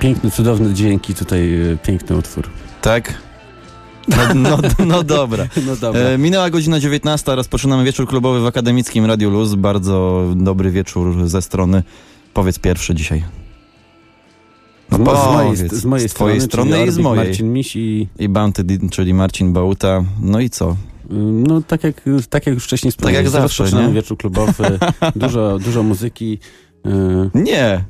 Piękny, cudowny dźwięki, tutaj e, piękny utwór. Tak? No, no, no dobra. No dobra. E, minęła godzina 19, rozpoczynamy wieczór klubowy w Akademickim Radio Luz. Bardzo dobry wieczór ze strony. Powiedz pierwszy dzisiaj. z, mo- z, mojej, z mojej Z twojej strony, strony i z mojej. Marcin Miś i I Bounty, czyli Marcin Bauta. No i co? no tak jak, tak jak już wcześniej wspomniałem, jak zawsze, nie? wieczór klubowy, dużo, dużo muzyki. y, Nie,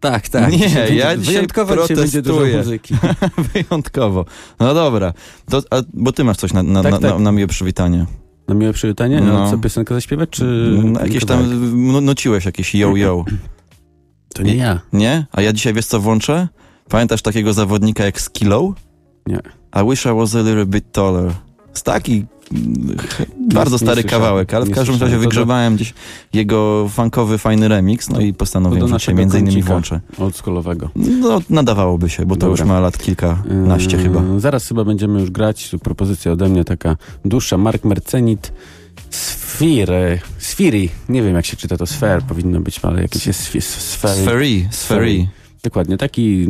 tak, tak. Nie, Dzisiaj ja będzie- dzisiaj wyjątkowo dzisiaj będzie dużo protestuję. muzyki. wyjątkowo. No dobra, to, a, bo ty masz coś na, na, Tak, na, tak. na, na miłe przywitanie. Na miłe przywitanie? No. Co, piosenkę zaśpiewać, czy... No, jakieś tam, tak? no, nociłeś jakieś yo-yo. To nie ja. Nie? A ja dzisiaj wiesz co włączę? Pamiętasz takiego zawodnika jak Skillow? Nie. I wish I was a little bit taller. Taki mm, bardzo nie stary słyszałem. kawałek, ale w Nie każdym razie To do- wygrzebałem gdzieś jego funkowy, fajny remix, no i To postanowiłem, że naszego między innymi włączę. Oldschoolowego. No, nadawałoby się, bo to Dobra. już ma lat kilkanaście Yy, chyba. Zaraz chyba będziemy już grać. Propozycja ode mnie taka dłuższa. Mark Mercenit. Sfire. Sfiri. Nie wiem jak się czyta to sfer. Powinno być, ale jakieś jest. Sfery, sfery. Dokładnie. Taki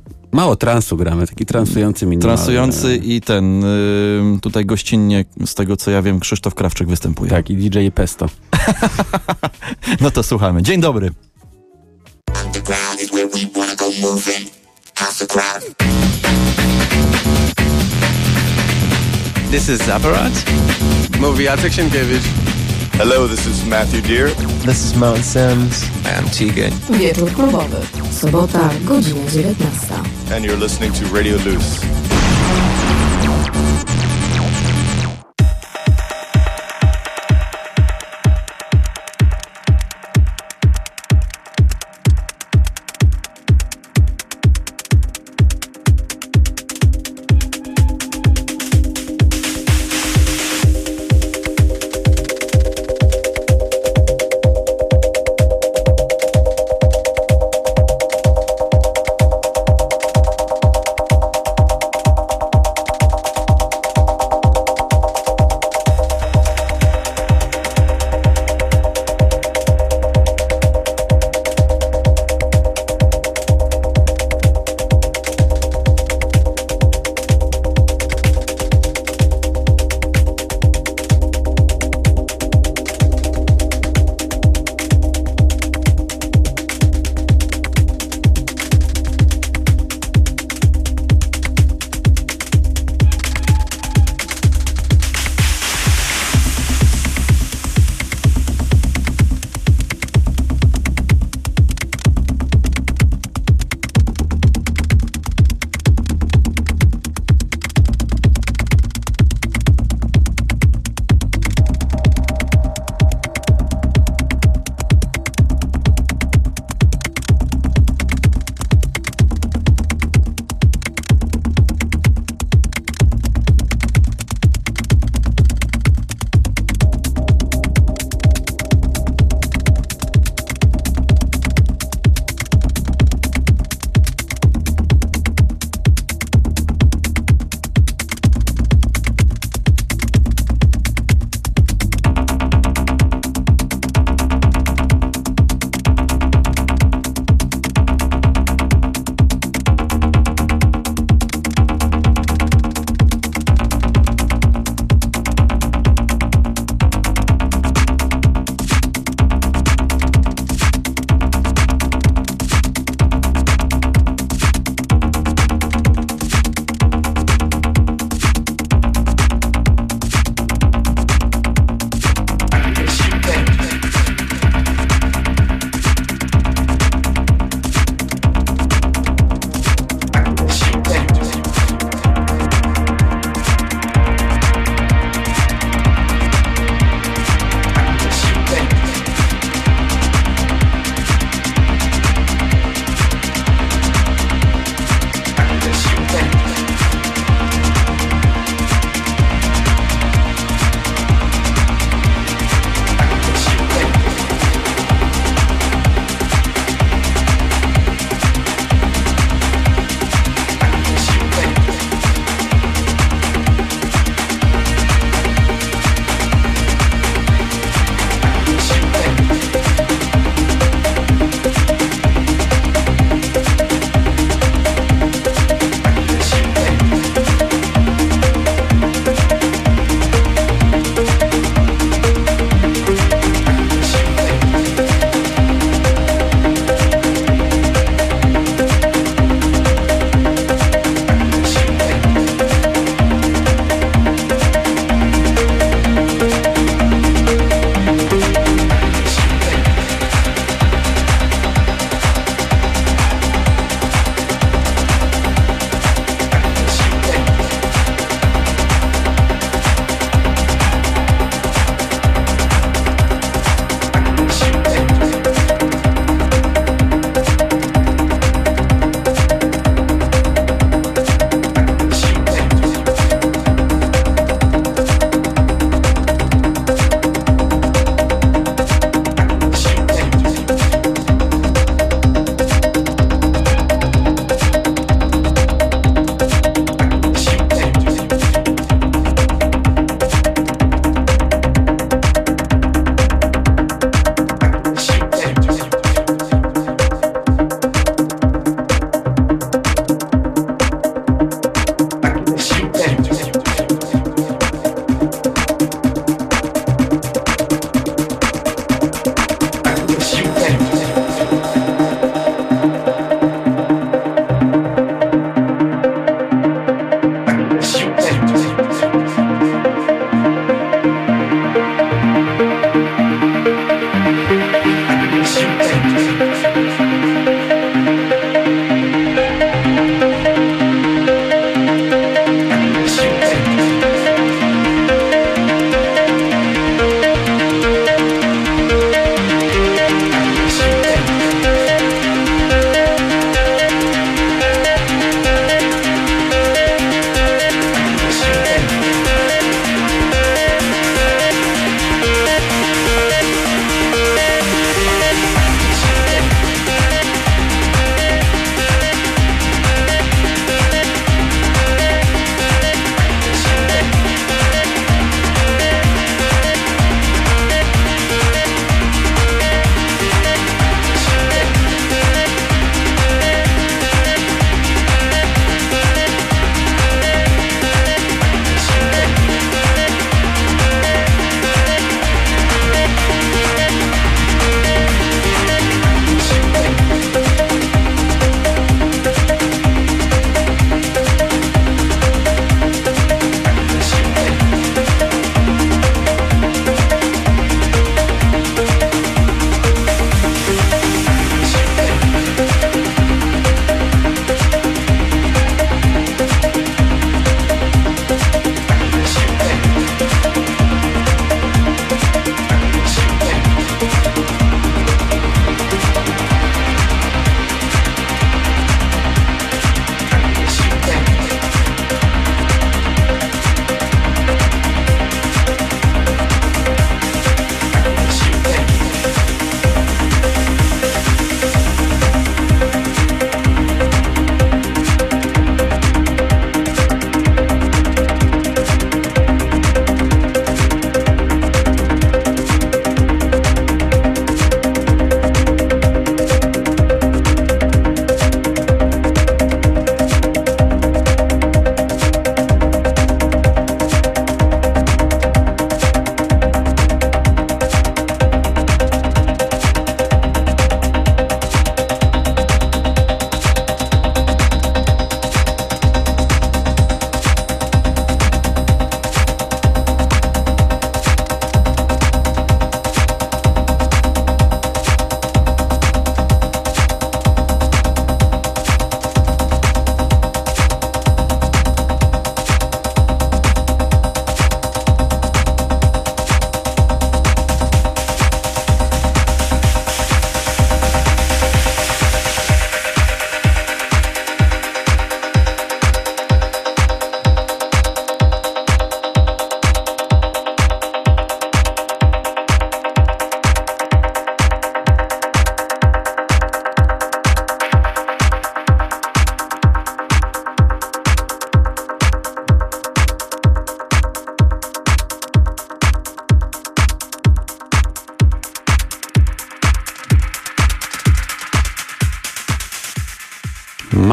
to, mało transu gramy. Taki transujący minimal. Transujący i ten, y, tutaj gościnnie, z tego co ja wiem, Krzysztof Krawczyk występuje. Tak, i DJ Pesto. No to słuchamy. Dzień dobry. Underground is where we wanna go moving. House crowd. This is. Hello, this is Matthew Deere. This is Mount Sims. I'm Tegan. Wieczór klubowy. Sobota, godzina 19. and you're listening to Radio Loose.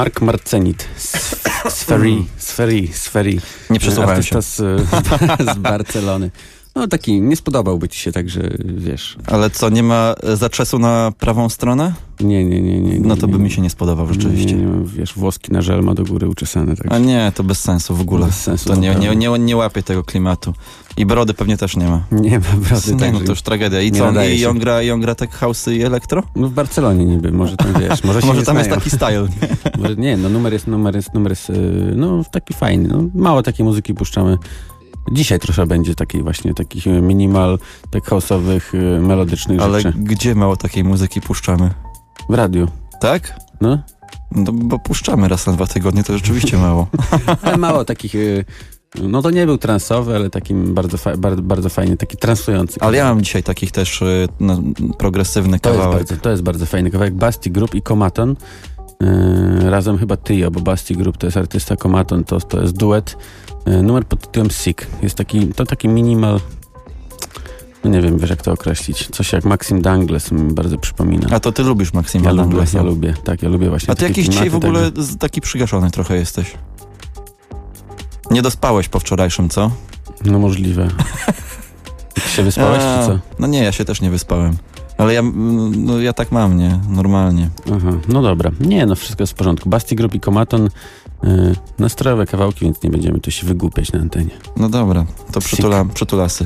Mark Marcenit. Sferi, Sferi, Sferi. Nie przesłuchałem Artysta się. z, z Barcelony. No taki, nie spodobałby ci się, także wiesz. Ale co, nie ma zaczesu na prawą stronę? Nie, nie, nie, nie. nie No to by nie, mi się nie spodobał rzeczywiście. Nie, nie, wiesz, włoski na żel ma do góry uczesane. Także. A nie, to bez sensu w ogóle. Bez sensu, To nie, nie, nie, nie łapie tego klimatu. I brody pewnie też nie ma. Nie ma brody, Nie, no to już tragedia. I nie co, i on gra, i on gra tech house i elektro? No w Barcelonie niby, może tam wiesz, może Może nie tam jest znają. taki style. Może, nie, no numer jest, numer jest, numer jest, yy, no taki fajny, no mało takiej muzyki puszczamy. Dzisiaj trochę będzie takiej właśnie, takich yy, minimal, tech house'owych, yy, melodycznych Ale rzeczy. gdzie mało takiej muzyki puszczamy? W radiu, Tak? no. No bo puszczamy raz na dwa tygodnie, to rzeczywiście mało. Ale mało takich, no to nie był transowy, ale takim bardzo, fa- bardzo, bardzo fajnie, taki transujący. Ale ja mam dzisiaj takich też y, no, progresywny To jest, kawałek. bardzo, to jest bardzo fajny kawałek. Basti Group i Komaton. Yy, razem chyba Trio, bo Basti Group to jest artysta, Komaton to, to jest duet. Yy, numer pod tytułem Sick. Jest taki, to taki minimal, no nie wiem, wiesz jak to określić. Coś jak Maxim Dangles mi bardzo przypomina. A to ty lubisz Maksima ja Danglesa. ja lubię, tak, ja lubię właśnie A ty jakiś dzisiaj w ogóle z- taki przygaszony trochę jesteś. Nie dospałeś po wczorajszym, co? No możliwe. Ty się wyspałeś, A, czy co? No nie, ja się też nie wyspałem. Ale ja, mm, no, ja tak mam, nie? Normalnie. Aha, no dobra. Nie, no wszystko jest w porządku. Basti Group i Komaton yy, nastrojowe kawałki, więc nie będziemy tu się wygłupiać na antenie. No dobra, to przytula, przytulasy.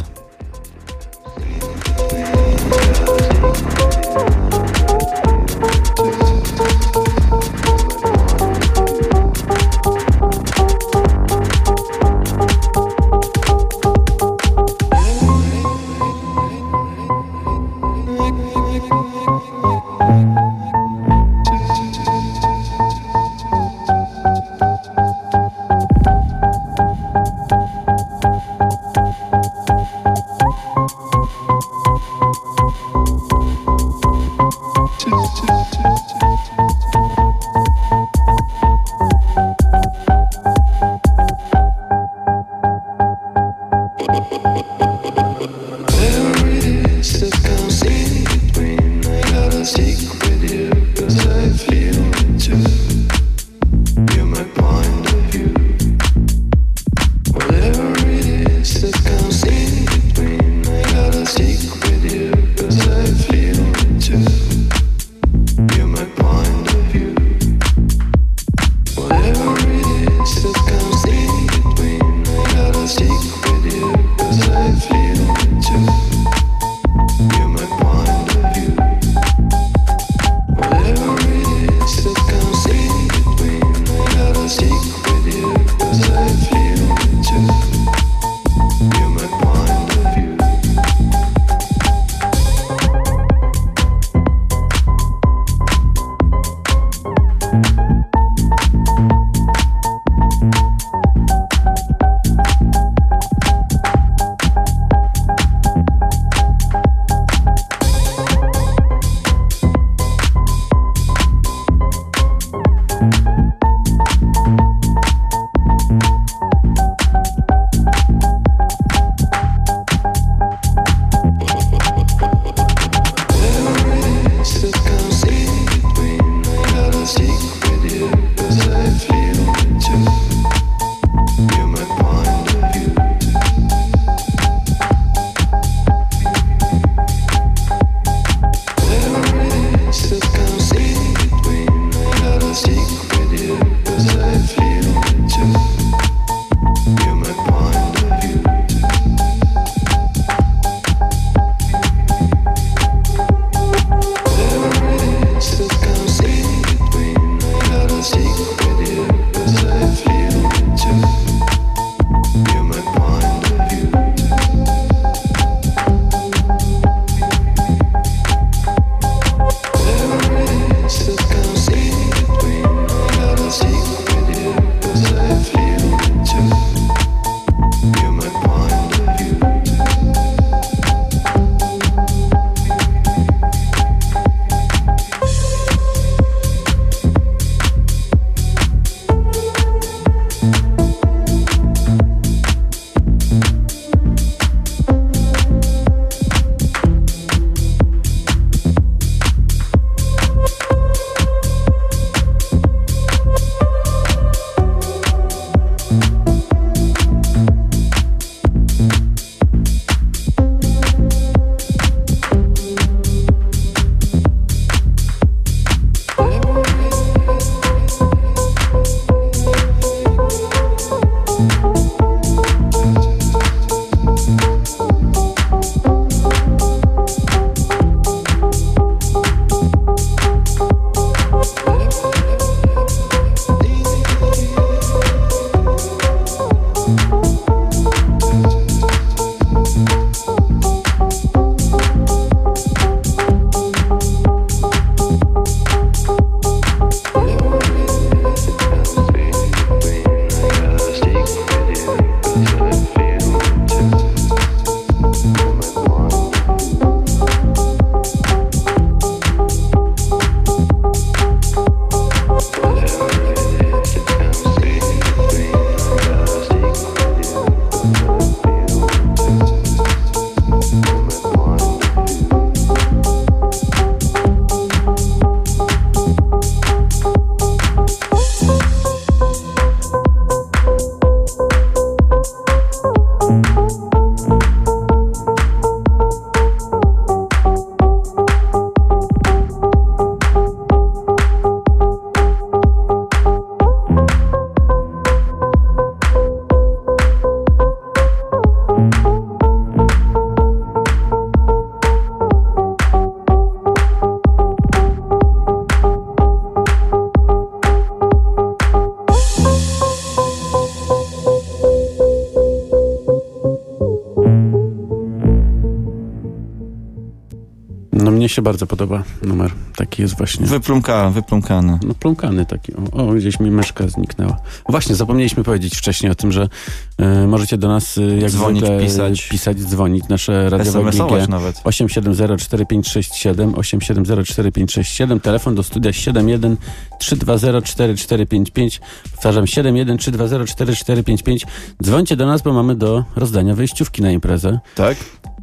Bardzo podoba numer. Taki jest właśnie. Wyplumka, wyplumkany. No pląkany taki. O, o, gdzieś mi myszka zniknęła. Właśnie, zapomnieliśmy powiedzieć wcześniej o tym, że e, możecie do nas e, jak Dzwonić, zwykle pisać. pisać, dzwonić. Nasze radiowe GG nawet. 8704567 8704567 telefon do studia 71 320 4455 powtarzam 71 320 4455 dzwońcie do nas, bo mamy do rozdania wyjściówki na imprezę Tak?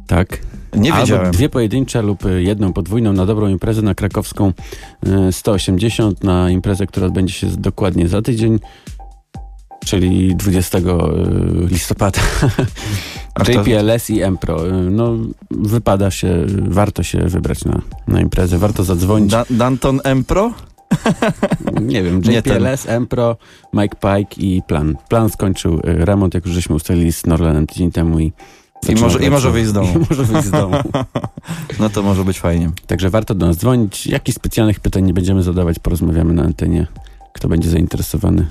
tak Nie Albo wiedziałem. dwie pojedyncze lub y, jedną podwójną na dobrą imprezę na krakowską y, 180 na imprezę, która odbędzie się dokładnie za tydzień, czyli 20 y, listopada. JPLS i M-Pro. Y, No, wypada się, warto się wybrać na, na imprezę, warto zadzwonić. Da Danton M Pro? Nie wiem, JPLS, M-Pro, Mike Pike i Plan. Plan skończył remont, jak już żeśmy ustalili z Norlanem tydzień temu i I może, I może wyjść z domu. I może wyjść z domu. No to może być fajnie. Także warto do nas dzwonić. Jakichś specjalnych pytań nie będziemy zadawać, porozmawiamy na antenie. Kto będzie zainteresowany,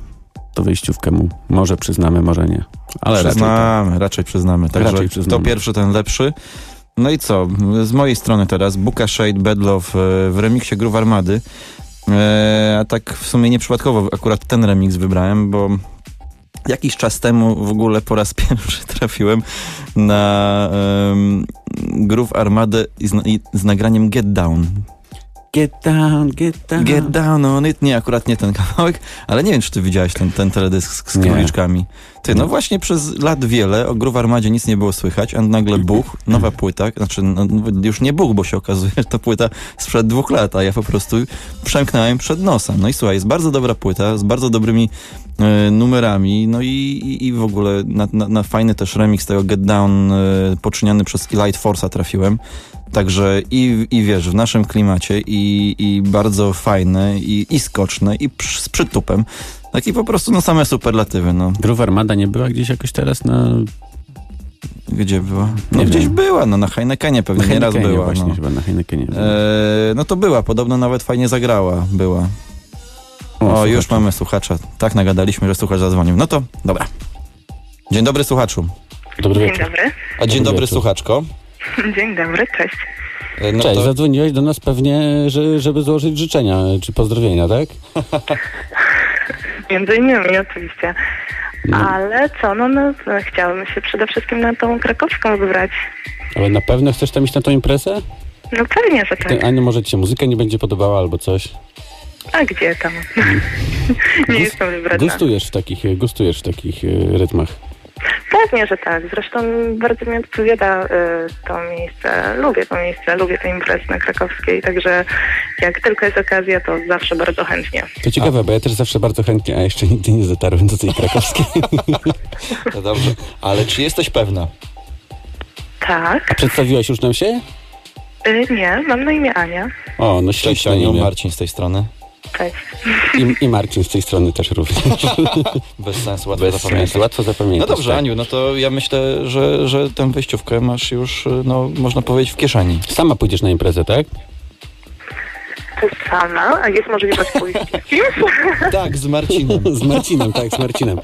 to wyjściówkę mu może przyznamy, może nie. Ale raczej tak. przyznamy, raczej przyznamy. Także Raczej przyznamy. to pierwszy, ten lepszy. No i co? Z mojej strony teraz Buka Shade Bad Love e, w remiksie Groove Armady. E, a tak w sumie nieprzypadkowo akurat ten remix wybrałem, bo jakiś czas temu w ogóle po raz pierwszy trafiłem na um, Groove Armadę z, z nagraniem Get Down. Get down, get down. Get down on it. Nie, akurat nie ten kawałek, ale nie wiem, czy ty widziałeś ten, ten teledysk z, z króliczkami. Ty, no Nie. właśnie przez lat wiele o Groove Armadzie nic nie było słychać, a nagle buch, nowa płyta, znaczy no, już nie buch, bo się okazuje, że to płyta sprzed dwóch lat, a ja po prostu przemknąłem przed nosem. No i słuchaj, jest bardzo dobra płyta, z bardzo dobrymi e, numerami, no i, i, i w ogóle na, na, na fajny też remix tego Get Down e, poczyniony przez Elite Force'a trafiłem. Także i, i wiesz, w naszym klimacie i, i bardzo fajne i, i skoczne i przy, z przytupem. Taki po prostu no same superlatywy, no. Groove Armada nie była gdzieś jakoś teraz na... Gdzie była? No Nie gdzieś wiem. była, no na Heinekenie pewnie na nieraz była. właśnie No. chyba, na Heinekenie. E, no to była, podobno nawet fajnie zagrała, była. O, już słuchaczu. mamy słuchacza. Tak nagadaliśmy, że słuchacz zadzwonił. No to dobra. Dzień dobry słuchaczu. Dobry Dzień wieczór. dobry. A dzień Dobry dobry słuchaczko. Dzień dobry, cześć. E, No Cześć, to, zadzwoniłeś do nas pewnie, że, żeby złożyć życzenia czy pozdrowienia, tak? Między innymi oczywiście. No, Ale co, no, no chciałabym się przede wszystkim na tą krakowską wybrać. ale na pewno chcesz tam iść na tą imprezę? No pewnie, że tak. Ty, a nie może ci się muzyka nie będzie podobała albo coś? A gdzie tam? Nie jestem wybrana. Gustujesz w takich, gustujesz w takich e, rytmach. Pewnie, że tak. Zresztą bardzo mi odpowiada y, to miejsce. Lubię to miejsce, lubię te imprezy na krakowskiej, także jak tylko jest okazja, to zawsze bardzo chętnie. To ciekawe, bo ja też zawsze bardzo chętnie, a jeszcze nigdy nie dotarłem do tej krakowskiej. to dobrze. Ale czy jesteś pewna? Tak. A przedstawiłaś już nam się? Y, nie, mam na imię Ania. O, no Cześć Aniu, imię. Marcin z tej strony. Cześć. I, I Marcin z tej strony też również. Bez sensu, łatwo Bez zapamiętać. sensu, łatwo No zapamiętać. dobrze, tak. Aniu, no to ja myślę, że, że tę wejściówkę masz już, no, można powiedzieć, w kieszeni. Sama pójdziesz na imprezę, tak? Sama, a jest możliwość pójść z kimś? Tak, z Marcinem. Z Marcinem, tak, z Marcinem.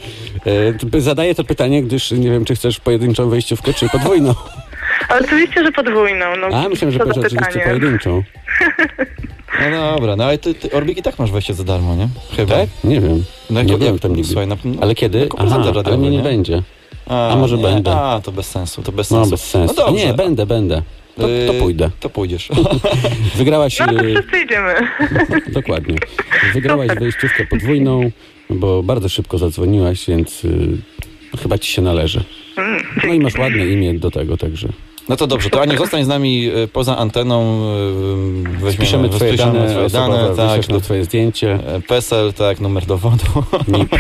E, zadaję to pytanie, gdyż nie wiem, czy chcesz pojedynczą wejściówkę, czy podwójną. Oczywiście, że podwójną. No, A, myślałem, że powiedział oczywiście pojedynczą. No dobra, no ale ty, ty Orbik i tak masz wejście za darmo, nie? Chyba. Tak? Nie wiem. No, nie jak- byłem tam nigdy. Słuchaj, na, no, Ale kiedy? Aha, ale radiowy, mnie nie nie? będzie. A, a może nie, będę. A, to bez sensu, to bez No, sensu. bez sensu. No dobrze. nie, będę, będę. To, to Yy, pójdę. To pójdziesz. No Wygrałaś... to e, wszyscy idziemy. Dokładnie. Wygrałaś Super. wejściówkę podwójną, bo bardzo szybko zadzwoniłaś, więc y, chyba ci się należy. Mm, No i masz ładne imię do tego, także. No to dobrze, to Aniu, zostań z nami y, poza anteną. y, Weźmiemy, Piszemy twoje dane, twoje dane tak, na twoje zdjęcie. e, PESEL, tak, numer dowodu. NIP. E,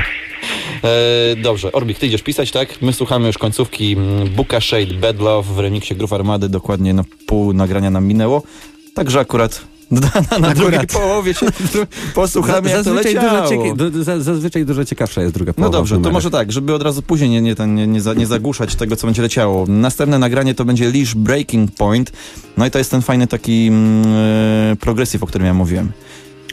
dobrze, Orbik, ty idziesz pisać, tak? My słuchamy już końcówki mm, Buka Shade Bad Love w remiksie Groove Armady, dokładnie na pół nagrania nam minęło. Także akurat na, na drugiej połowie się posłuchamy, jak to zazwyczaj, leciało. dużo du- za- zazwyczaj dużo ciekawsza jest druga No połowa. dobrze, w to może tak, żeby od razu później nie, nie, ten, nie, nie, za, nie zagłuszać tego, co będzie leciało. Następne nagranie to będzie Leash Breaking Point. No i to jest ten fajny taki mm, e, progressive, o którym ja mówiłem.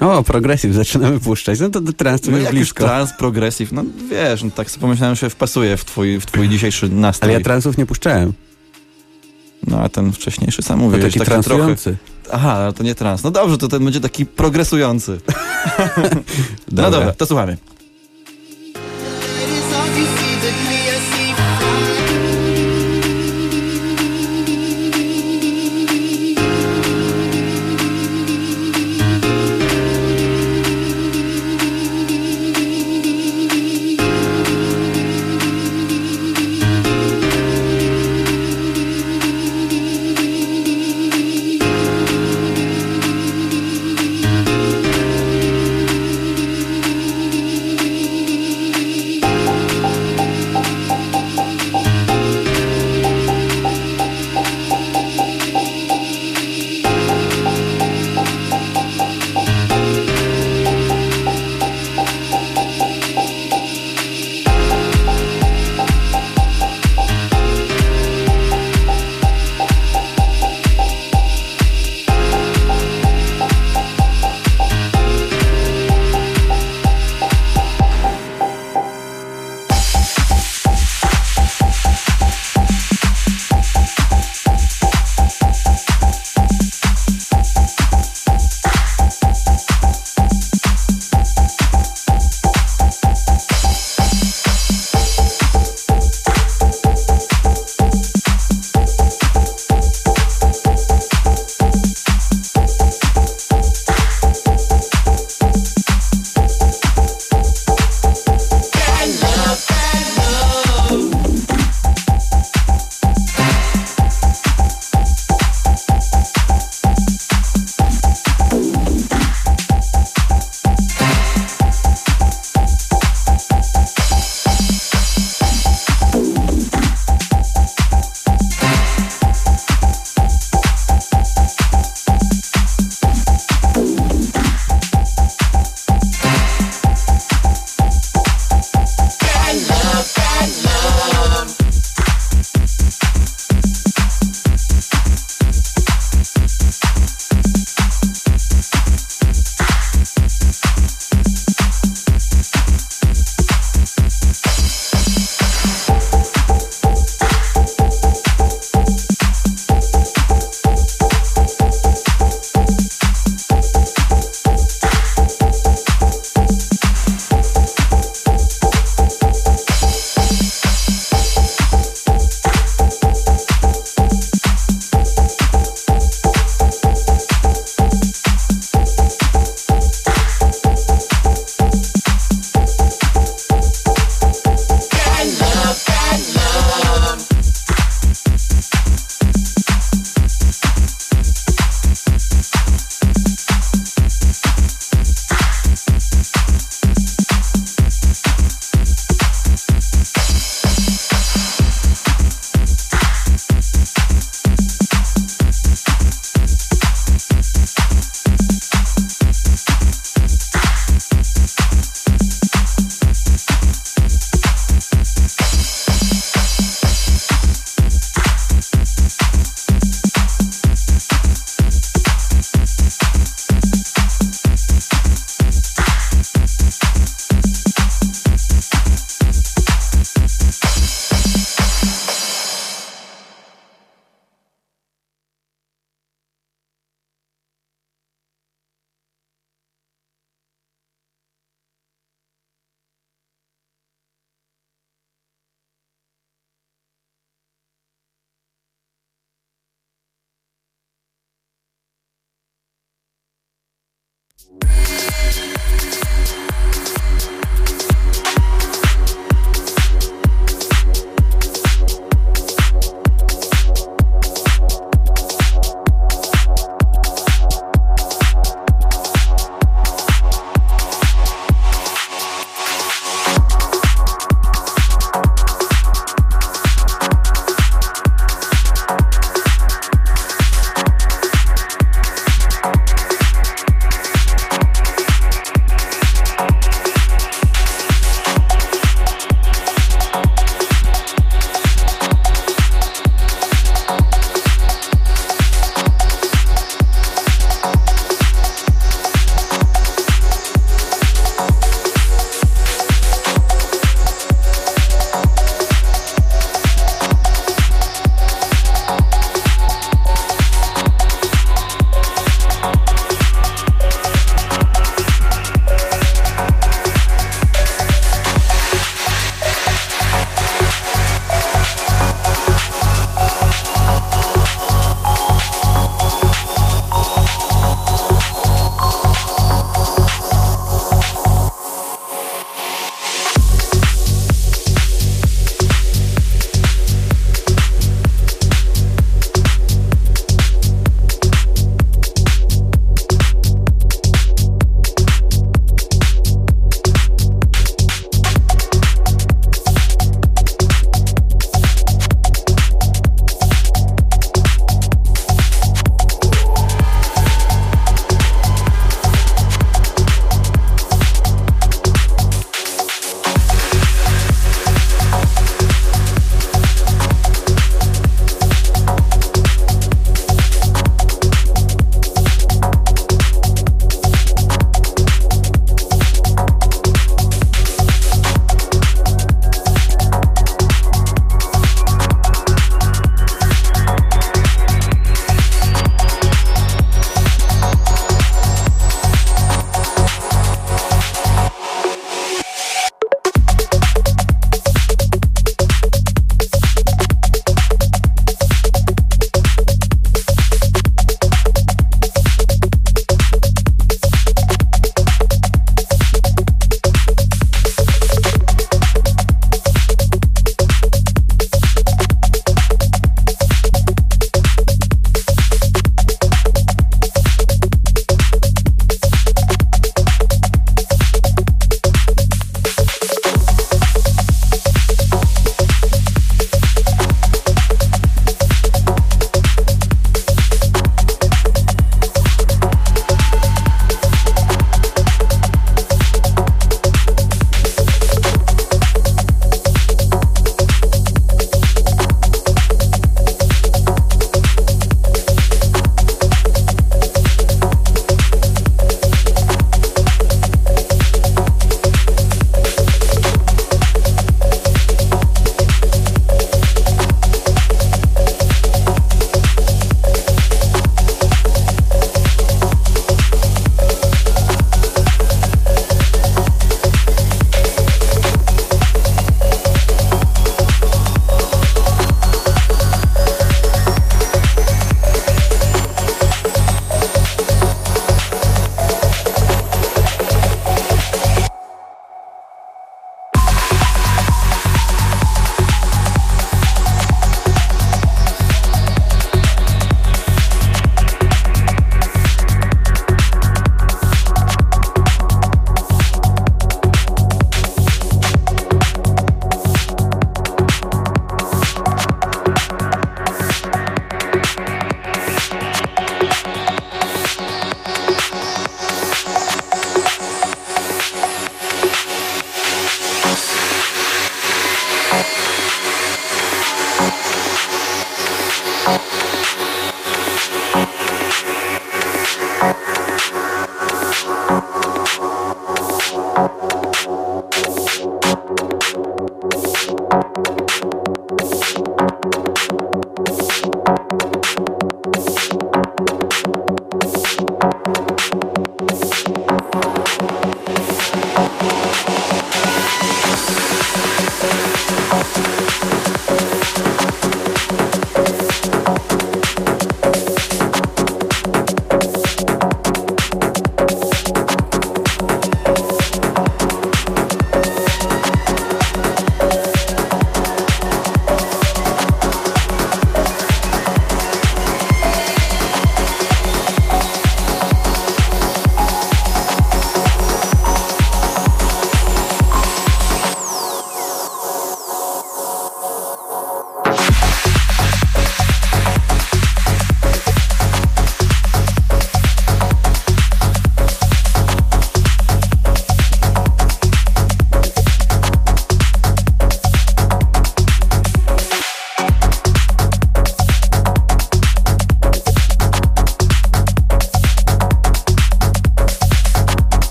O, progressive zaczynamy puszczać. No to do transu No jak już blisko. trans, progressive, no wiesz, no tak sobie pomyślałem, że wpasuje w twój, w twój dzisiejszy nastrój. Ale ja transów nie puszczałem. No a ten wcześniejszy sam To mówił, taki taki trochę, transujący. Aha, ale to nie trans. No dobrze, to ten będzie taki progresujący. No dobra, to słuchamy.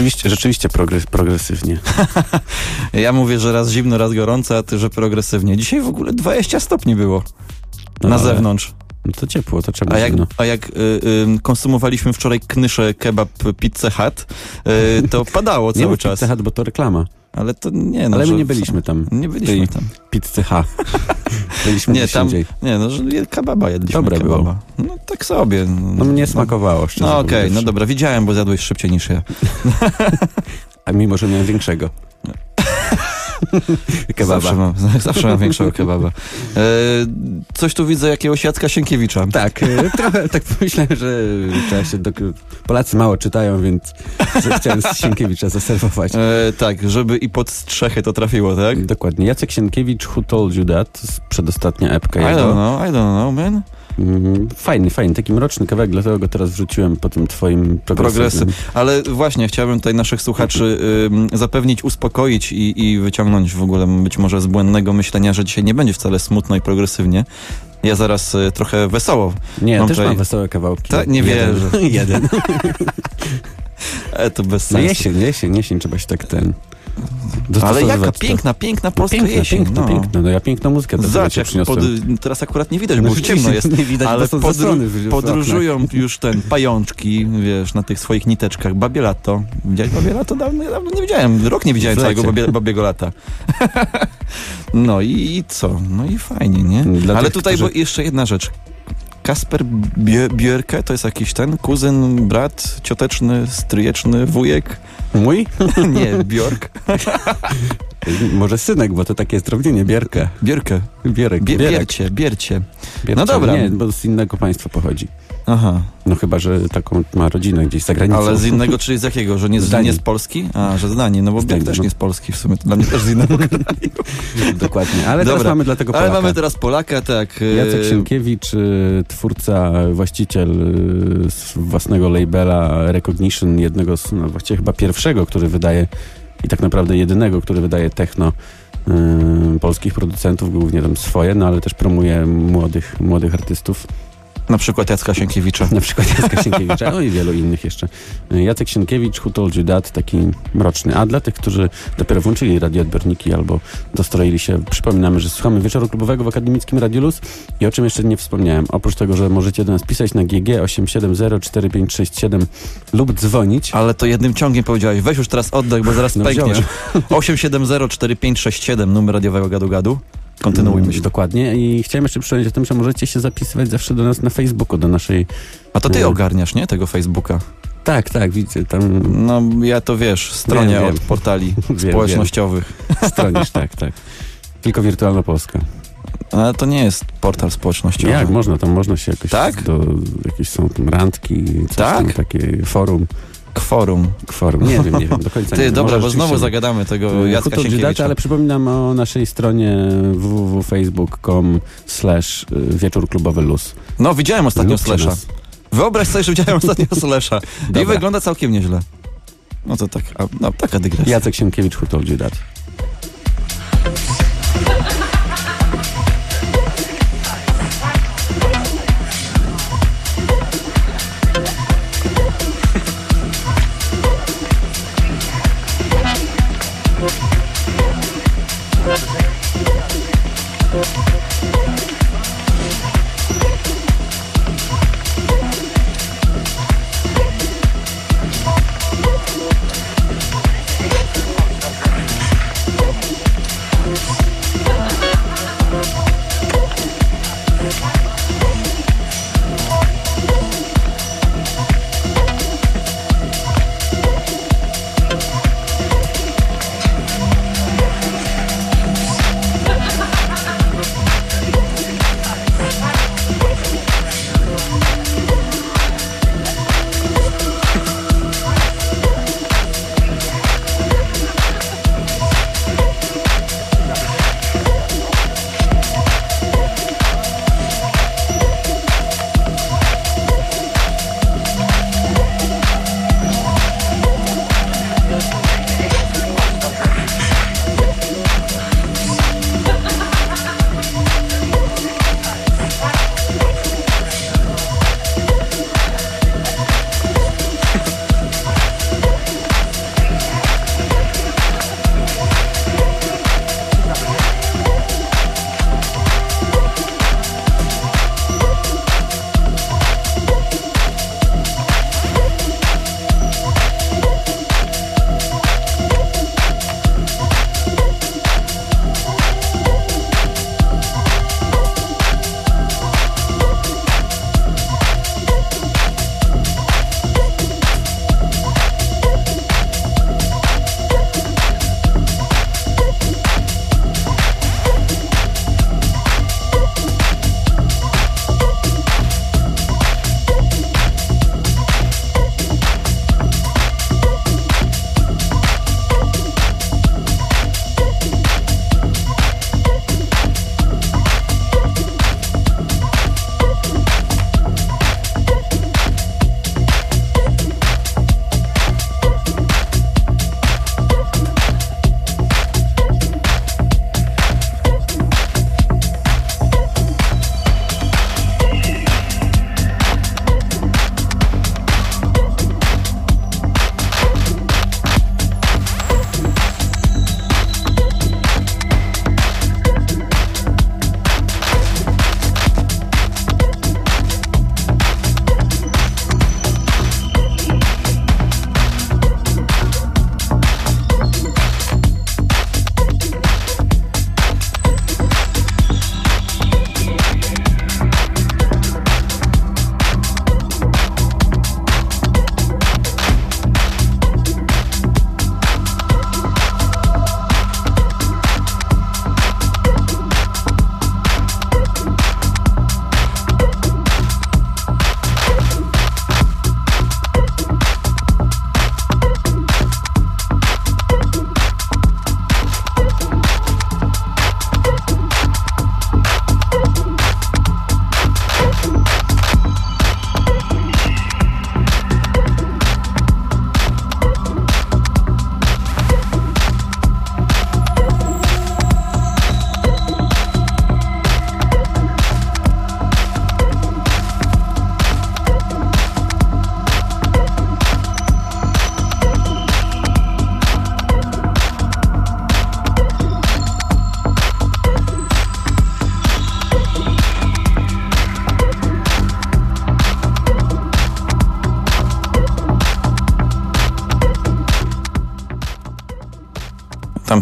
Rzeczywiście, rzeczywiście progres, progresywnie. Ja mówię, że raz zimno, raz gorąco, a ty, że progresywnie. Dzisiaj w ogóle 20 stopni było No na zewnątrz. No to ciepło, to trzeba A jak, zimno. a jak y, y, konsumowaliśmy wczoraj knyszę kebab Pizza Hut, y, to padało Nie cały mów czas. Pizza Hut, bo to reklama. Ale to nie no. Ale my że- nie byliśmy tam. Nie byliśmy tam. Pizzy H. byliśmy Nie, tam, indziej. nie, no, że kebaba jedliśmy. Dobre kebaba. było. No tak sobie. No mnie smakowało, szczerze No okej, powiedziawszy. no dobra, widziałem, bo zjadłeś szybciej niż ja. A mimo, że miałem większego. Zawsze Kebaba. mam, zawsze mam większego kebaba. E, coś tu widzę jakiegoś Jacka Sienkiewicza. Tak, e, trochę tak pomyślałem, że trzeba się do... Polacy mało czytają, więc chciałem z Sienkiewicza zaserwować. E, tak, żeby i pod strzechy to trafiło, tak? Dokładnie. Jacek Sienkiewicz, Who Told You That? To jest Przedostatnia epka I don't know, I don't know, man. Mm, Fajny, fajny, taki mroczny kawałek, dlatego go teraz wrzuciłem po tym twoim progresywnym. Progresy. Ale właśnie, chciałbym tutaj naszych słuchaczy ym, zapewnić, uspokoić i, i wyciągnąć w ogóle być może z błędnego myślenia, że dzisiaj nie będzie wcale smutno i progresywnie. Ja zaraz y, trochę wesoło. Nie, Mam też tutaj- mam wesołe kawałki. Ta- nie Jeden. wierzę. Jeden. E, to bez No sensu. jesień, jesień, jesień, trzeba się tak ten... Ale jaka piękna, piękna polska piękna, jesień. piękna, no. piękna. No ja piękną muzykę tego Zobacz, jak pod, teraz akurat nie widać, bo No rzeczywiście ciemno jest. nie widać, bo ale podru- w podróżują już ten pajączki, wiesz, na tych swoich niteczkach. Babie lato. Widziałeś babie lato? Dawno, dawno nie widziałem. Rok nie widziałem całego babie, babiego lata. no i, i co? No i fajnie, nie? Dla ale tych, tutaj którzy- bo jeszcze jedna rzecz. Kasper Bierke to jest jakiś ten kuzyn, brat, cioteczny, stryjeczny, wujek? Mój? Nie, Bjork. Może synek, bo to takie zdrobnienie. Bierkę. Bierkę. Bierek. Bie biercie, biercie. No dobra. Nie, bo z innego państwa pochodzi. Aha. No chyba, że taką ma rodzinę gdzieś za granicą. Ale z innego, czyli z jakiego? Że nie, Z nie z Polski? A, że z Danii, no bo Danii, też no. nie z Polski w sumie, to dla mnie też z innego kraju. Dokładnie. Ale Dobra. teraz mamy dla tego Ale Polaka. mamy teraz Polaka, tak. e, Jacek Sienkiewicz, y, twórca, właściciel y, własnego labela Recognition, jednego z, no właściwie chyba pierwszego, który wydaje i tak naprawdę jedynego, który wydaje techno y, polskich producentów, głównie tam swoje, no ale też promuje młodych, młodych artystów. Na przykład Jacka Sienkiewicza. Na przykład Jacka Sienkiewicza, no i wielu innych jeszcze. Jacek Sienkiewicz, Who Told You That, taki mroczny. A dla tych, którzy dopiero włączyli radioodbiorniki albo dostroili się, przypominamy, że słuchamy wieczoru klubowego w Akademickim Radiu Luz i o czym jeszcze nie wspomniałem. Oprócz tego, że możecie do nas pisać na GG 8704567 lub dzwonić. Ale to jednym ciągiem powiedziałeś, weź już teraz oddech, bo zaraz No pękniesz. wziąłem. 8704567, numer radiowego gadu gadu. Kontynuujmy Mm, się. Dokładnie. I chciałem jeszcze przypomnieć o tym, że możecie się zapisywać zawsze do nas na Facebooku, do naszej... A to ty Nie. ogarniasz, nie? Tego Facebooka. Tak, tak, widzicie, tam No, ja to wiesz, stronie Wiem, wiem. od portali wiem. społecznościowych. stronisz, tak, tak. Tylko Wirtualna Polska. Ale to nie jest portal społecznościowy. Jak można, tam można się jakoś Tak? do, jakieś są tam randki, coś Tak? tam, takie forum, Kworum. kworum, nie wiem, nie wiem, do końca Ty, dobra, bo znowu zagadamy tego E, Jacka Gidata, Sienkiewicza. ale przypominam o naszej stronie www.facebook.com slash y, wieczór klubowy luz. No, widziałem ostatnio Lubcie Slasha. nas. Wyobraź sobie, że widziałem ostatnio Slasha. I wygląda całkiem nieźle. No to tak, a, no, taka dygresja. Jacek Sienkiewicz, Who Told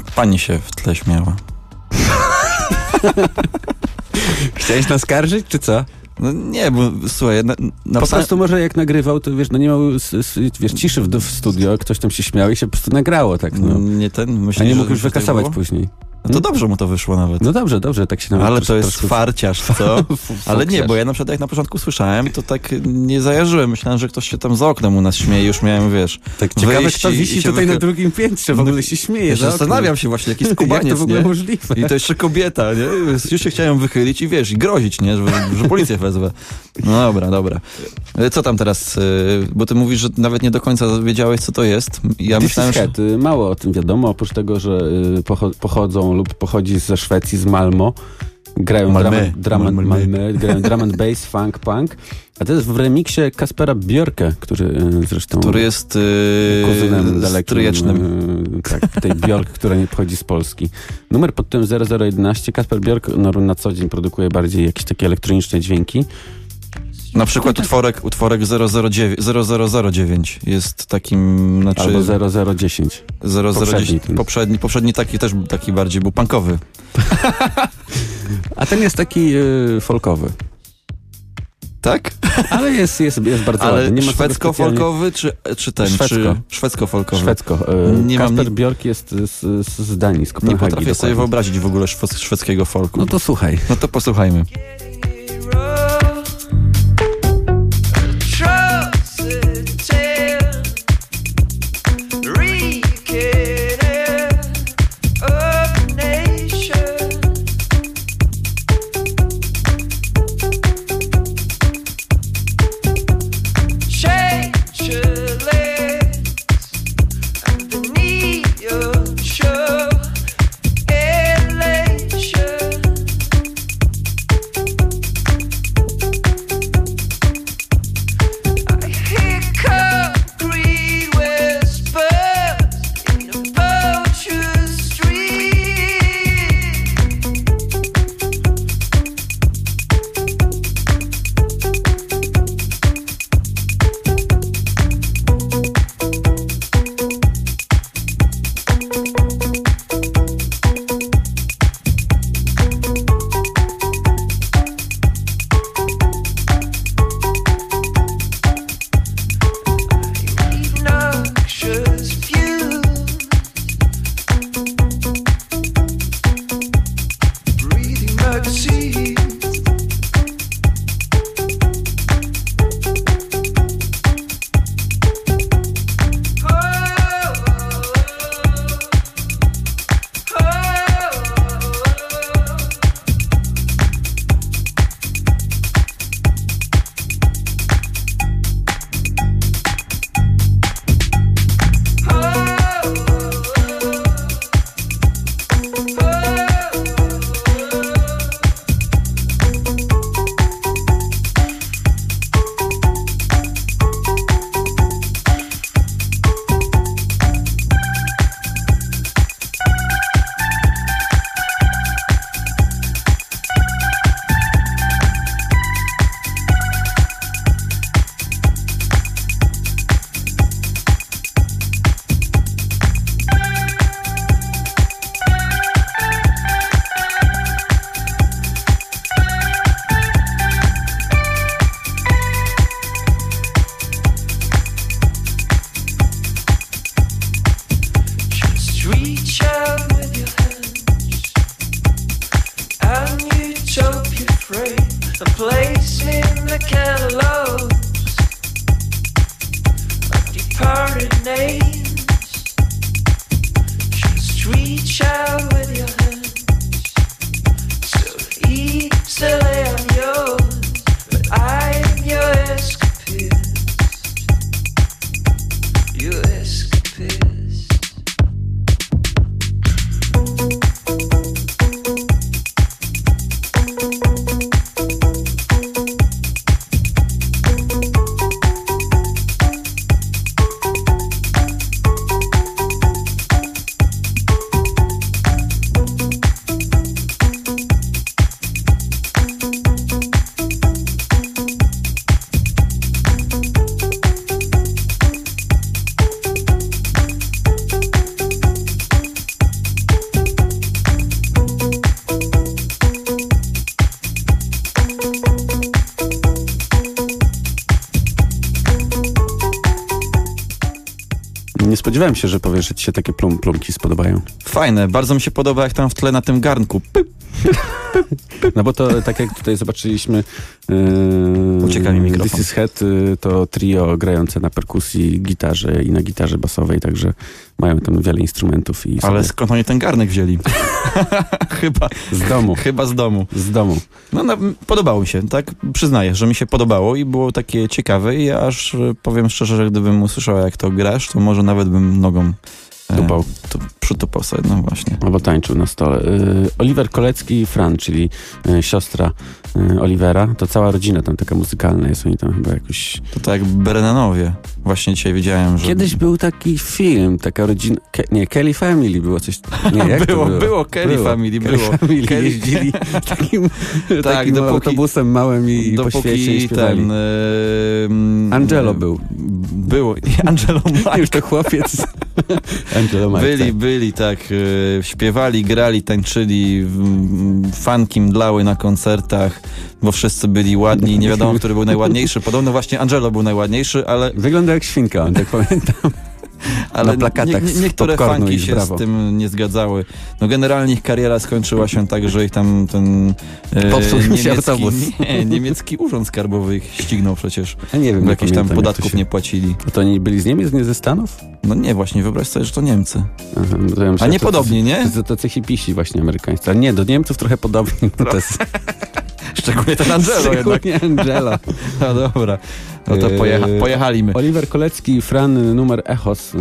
That. Pani się w tle śmiała. Chciałeś naskarżyć, czy co? No nie, bo słuchaj, na, Po napisałem... prostu może jak nagrywał, to wiesz, no nie miał s- s- wiesz, ciszy w, w studio, ktoś tam się śmiał i się po prostu nagrało, tak, no. Nie ten, A nie mógł już wykasować później. No to dobrze mu to wyszło nawet. No dobrze, dobrze, tak się nawet Ale to jest troszkę- farciarz, co? Ale nie, bo ja na przykład jak na początku słyszałem, to tak nie zajarzyłem. Myślałem, że ktoś się tam za oknem u nas śmieje. Już miałem, wiesz... Tak ciekawe, kto wisi tutaj na drugim piętrze, w ogóle się śmieje. Ja zastanawiam się właśnie, jaki Jak skubaniec, to w ogóle nie? możliwe? I to jeszcze kobieta, nie? Już się chciałem wychylić i wiesz, i grozić, nie? Że, że policję wezwę. No dobra, dobra. E, Co tam teraz? e, Bo ty mówisz, że nawet nie do końca wiedziałeś, co to jest. Ja This myślałem, że... Y, Mało o tym wiadomo, oprócz tego, że y, lub pochodzi ze Szwecji, z Malmo. Grają Malmö. drum, drum, grają drum and bass, funk, punk. A to jest w remiksie Kaspera Björke, który y, zresztą... Który jest e, kuzynem dalekim. stryjecznym. y, Tak, tej Björk, która nie pochodzi z Polski. Numer pod tym 0011. Kasper Björk no, na co dzień produkuje bardziej jakieś takie elektroniczne dźwięki. Na przykład utworek, utworek 009, 0009 jest takim, znaczy... Albo 0010. 009, poprzedni poprzedni, poprzedni taki też taki bardziej był punkowy. A ten jest taki y, folkowy. Tak? Ale jest, jest, jest bardzo Ale ładny. Nie szwedzko-folkowy czy, czy ten? Szwedzko. Czy szwedzko-folkowy? Szwedzko. Y, Nie mam Kasper ni- Björk jest z, z, z Danii, z Nie Kopenhagi. potrafię sobie dokładnie. wyobrazić w ogóle szwed- szwedzkiego folku. No to słuchaj. No to posłuchajmy. Spodziewałem się, że powiesz, że ci się takie plum, plumki spodobają. Fajne, bardzo mi się podoba jak tam w tle na tym garnku. Pyp. No bo to tak jak tutaj zobaczyliśmy yy, Ucieka mi mikrofon. This is Head, yy, to trio grające na perkusji, gitarze i na gitarze basowej, także mają tam wiele instrumentów i Ale sobie skąd oni ten garnek wzięli? chyba, z domu, chyba z domu. z domu. No, no, podobało mi się, tak? Przyznaję, że mi się podobało i było takie ciekawe i aż powiem szczerze, że gdybym usłyszała jak to grasz, to może nawet bym nogą Tupał. tu, przytupał sobie, no właśnie. Albo tańczył na stole. Yy, Oliver Kolecki i Fran, czyli yy, siostra yy, Olivera, to cała rodzina tam taka muzykalna jest, oni tam chyba jakoś... To tak jak Brennanowie. Właśnie dzisiaj widziałem, że... Kiedyś był taki film, taka rodzina... Ke, nie, Kelly Family było coś... Nie, jak było, było? było, Kelly Family, Kelly było. Family Kelly- jeździli takim, takim dopóki- autobusem małym i po świecie i Dopóki śpiewali. ten... e, Angelo był. Było. Angelo Mike. Już to chłopiec. Byli, byli, tak. e, Śpiewali, grali, tańczyli, fanki mdlały na koncertach, bo wszyscy byli ładni i nie wiadomo, który był najładniejszy. Podobno właśnie Angelo był najładniejszy, ale, Wygląda jak świnka, tak pamiętam. Ale Na plakatach nie, nie, niektóre fanki się Brawo. z tym nie zgadzały. No generalnie ich kariera skończyła się tak, że ich tam ten e, Popsuł niemiecki, autobus. nie, niemiecki urząd skarbowy ich ścignął przecież. Ja nie wiem, Bo jakichś tam to podatków się- nie płacili. To oni byli z Niemiec, nie ze Stanów? No nie, właśnie, wyobraź sobie, że to Niemcy. Aha, no to ja myślę, A nie to- podobnie, nie? To, to tacy hipisi właśnie amerykańscy. Ale nie, do Niemców trochę podobni. To jest Szczególnie ten Angelo jednak. Szczególnie Angela. No dobra, no to pojecha Eee, pojechaliśmy. Oliver Kolecki i Fran, numer Echos, y,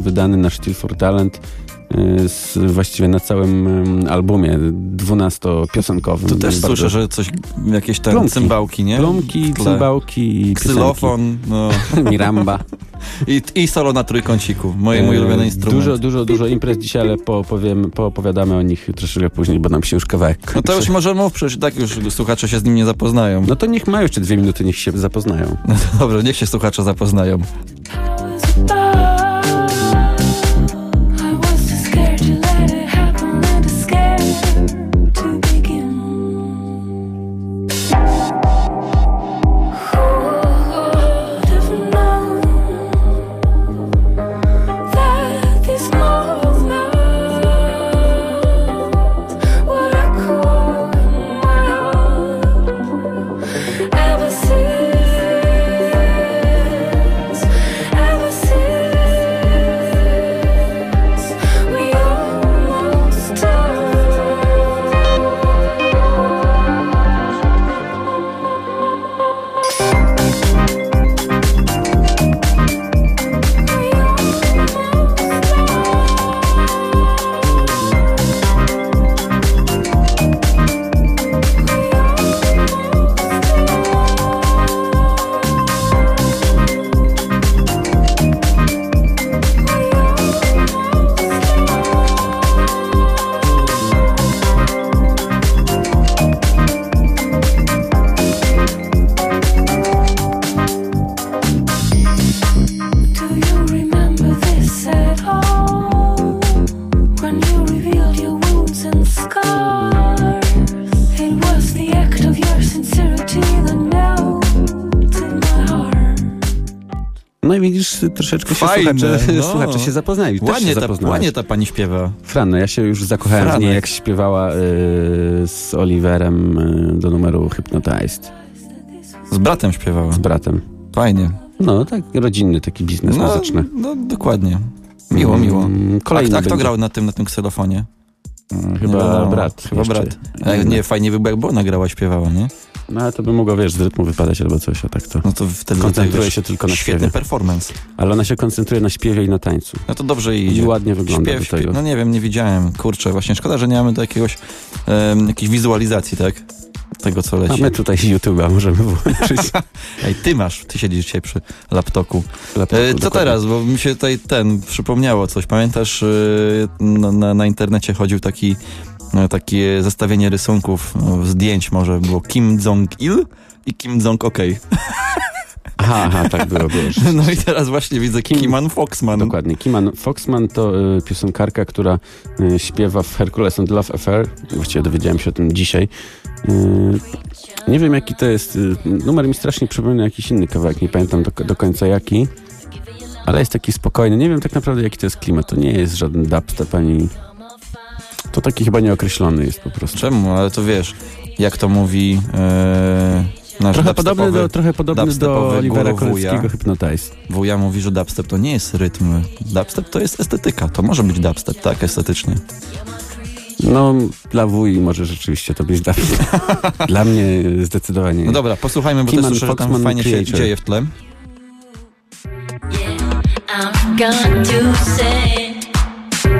wydany na Steel for Talent. Y, Z, właściwie na całym albumie 12-piosenkowym. Tu też Bardzo- słyszę, że coś, jakieś tam Plumki. cymbałki, nie? Tle. cymbałki i Ksylofon, no. Miramba. I, I solo na trójkąciku. Moje, mój ulubiony instrument. Dużo, dużo, dużo imprez dzisiaj, ale po, powiem, poopowiadamy o nich troszeczkę później, bo nam się już kawałek No to już może mów, przecież tak już słuchacze się z nim nie zapoznają. No to niech mają jeszcze dwie minuty, niech się zapoznają. No to dobrze, niech się słuchacze zapoznają. Troszeczkę się Fajne, słuchacze, no. słuchacze się zapoznali. Ładnie się ta, ładnie ta pani śpiewa. Fran, no ja się już zakochałem w Franek. niej, jak śpiewała y, z Oliverem y, do numeru Hypnotized Z bratem śpiewała. z bratem. Fajnie. No, tak rodzinny taki biznes No, muzyczny. no dokładnie. Miło, miło. Mm, A, Kolejny a kto będzie. grał na tym, na tym ksylofonie? Mm, Chyba brat. Chyba jeszcze. brat. A, nie, fajnie by było, jakby ona grała, śpiewała, nie? No ale to by mogło, wiesz, z rytmu wypadać albo coś, a tak to... No to wtedy Koncentruje wiesz, się tylko na Świetny śpiewie. performance. Ale ona się koncentruje na śpiewie i na tańcu. No to dobrze I idzie. ładnie wygląda Śpiew, do tego. no nie wiem, nie widziałem. Kurczę, właśnie szkoda, że nie mamy do jakiegoś, em, jakiejś wizualizacji, tak? Tego, co A leci. my tutaj YouTube'a możemy włączyć. Ej, ty masz, ty siedzisz dzisiaj przy laptopu. Laptopu, E, co dokładnie. teraz? Bo mi się tutaj ten przypomniało coś. Pamiętasz, e, na, na, na internecie chodził taki takie zestawienie rysunków, no, zdjęć może było Kim Jong-il i Kim Jong-ok. Aha, aha, tak było, było. No i teraz właśnie widzę Kim- Kiman Foxman. Dokładnie. Kiman Foxman to y, piosenkarka, która y, śpiewa w Hercules and Love Affair. Właściwie dowiedziałem się o tym dzisiaj. Y, nie wiem, jaki to jest. Y, numer mi strasznie przypomina jakiś inny kawałek. Nie pamiętam do, do końca jaki. ale jest taki spokojny. Nie wiem tak naprawdę jaki to jest klimat. To nie jest żaden dubstep ani... To taki chyba nieokreślony jest po prostu. Czemu? Ale to wiesz, jak to mówi e, nasz Trochę podobny do, trochę podobny do Olivera. Koleckiego Hypnotize. Wuja mówi, że dubstep to nie jest rytm. Dubstep to jest estetyka. To może być dubstep, tak, estetycznie. No, dla wuj może rzeczywiście to być dubstep. dla mnie zdecydowanie No dobra, posłuchajmy, bo też słyszę, że tam fajnie się dzieje w tle. Yeah, got to say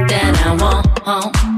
that I want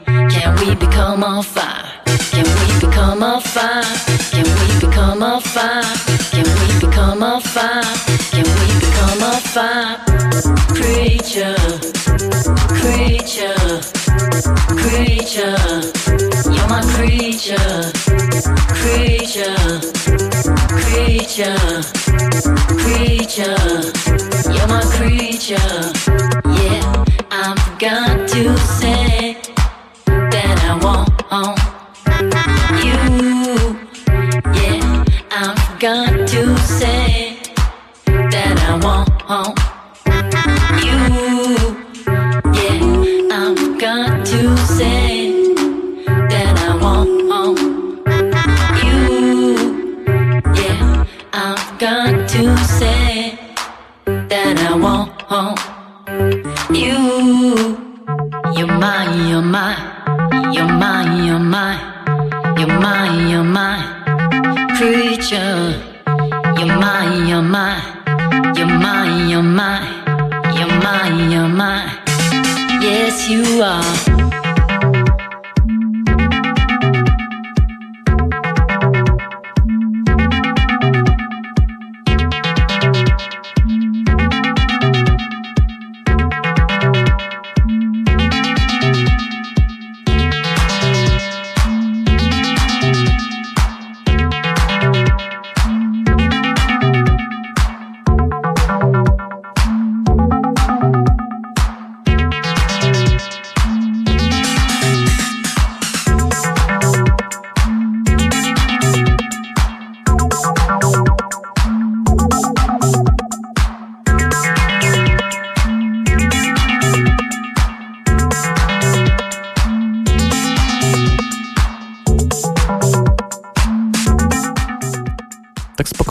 Yeah, I've got to say that I want you. This dream I never knew, the only one. You make me wanna learn. I've got to know. I'm devoted to discover you. Can we become a fire? Can we become a fire? Can we become a fire? Can we become a fire? Can we become a fire? Creature, creature, creature. You're my creature, creature, creature, creature. You're my creature. Yeah, I've got to say that I want you. Yeah, I've got to say that I want you. Yeah, I've got to say that I want you. Yeah, I've got to say that I want you. You're mine, you're mine, you're you're you're you're creature. You're you're you're you're you're you're. Yes, you are.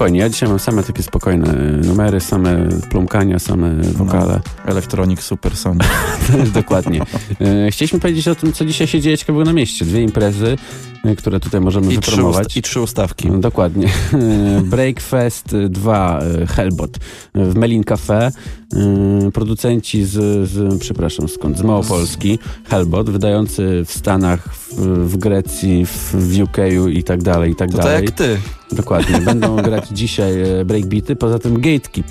Spokojnie. Ja dzisiaj mam same takie spokojne numery, same plumkania, same wokale. Electronic Super Sonic. Dokładnie. E, Chcieliśmy powiedzieć o tym, co dzisiaj się dzieje ciekawego na mieście. Dwie imprezy, e, które tutaj możemy I trzy, wypromować. ust- I trzy ustawki. No, Dokładnie. Breakfest 2 e, Hellbot w Melin Cafe. Producenci z, z, przepraszam, skąd? Z Małopolski. Hellbot, wydający w Stanach, w, w Grecji, w, w UK i tak dalej, i tak To tak dalej. jak ty. Dokładnie. Będą grać dzisiaj e, breakbeaty, poza tym Gatekeep.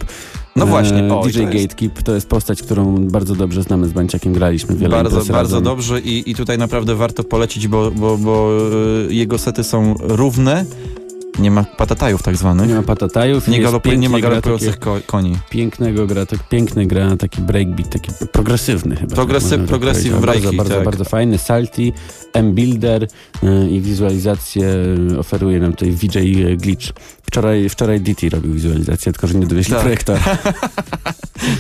No właśnie, E, o, DJ to jest- Gatekeep to jest postać, którą bardzo dobrze znamy z Banciakiem, graliśmy wiele Bardzo, bardzo dobrze i, i tutaj naprawdę warto polecić, bo, bo, bo y, jego sety są równe. Nie ma patatajów tak zwanych. Nie ma patatajów. Nie, nie ma galopujących ko koni. Pięknego gra, tak piękny gra, taki breakbeat, taki progresywny chyba. Tak progressive powiedzieć. breaki, Bardzo, bardzo, tak. bardzo fajny. Salty, M-Builder y, i wizualizację y, oferuje nam tutaj VJ Glitch. Wczoraj, wczoraj DT robił wizualizację, tylko że nie dowieźli Tak. projektora.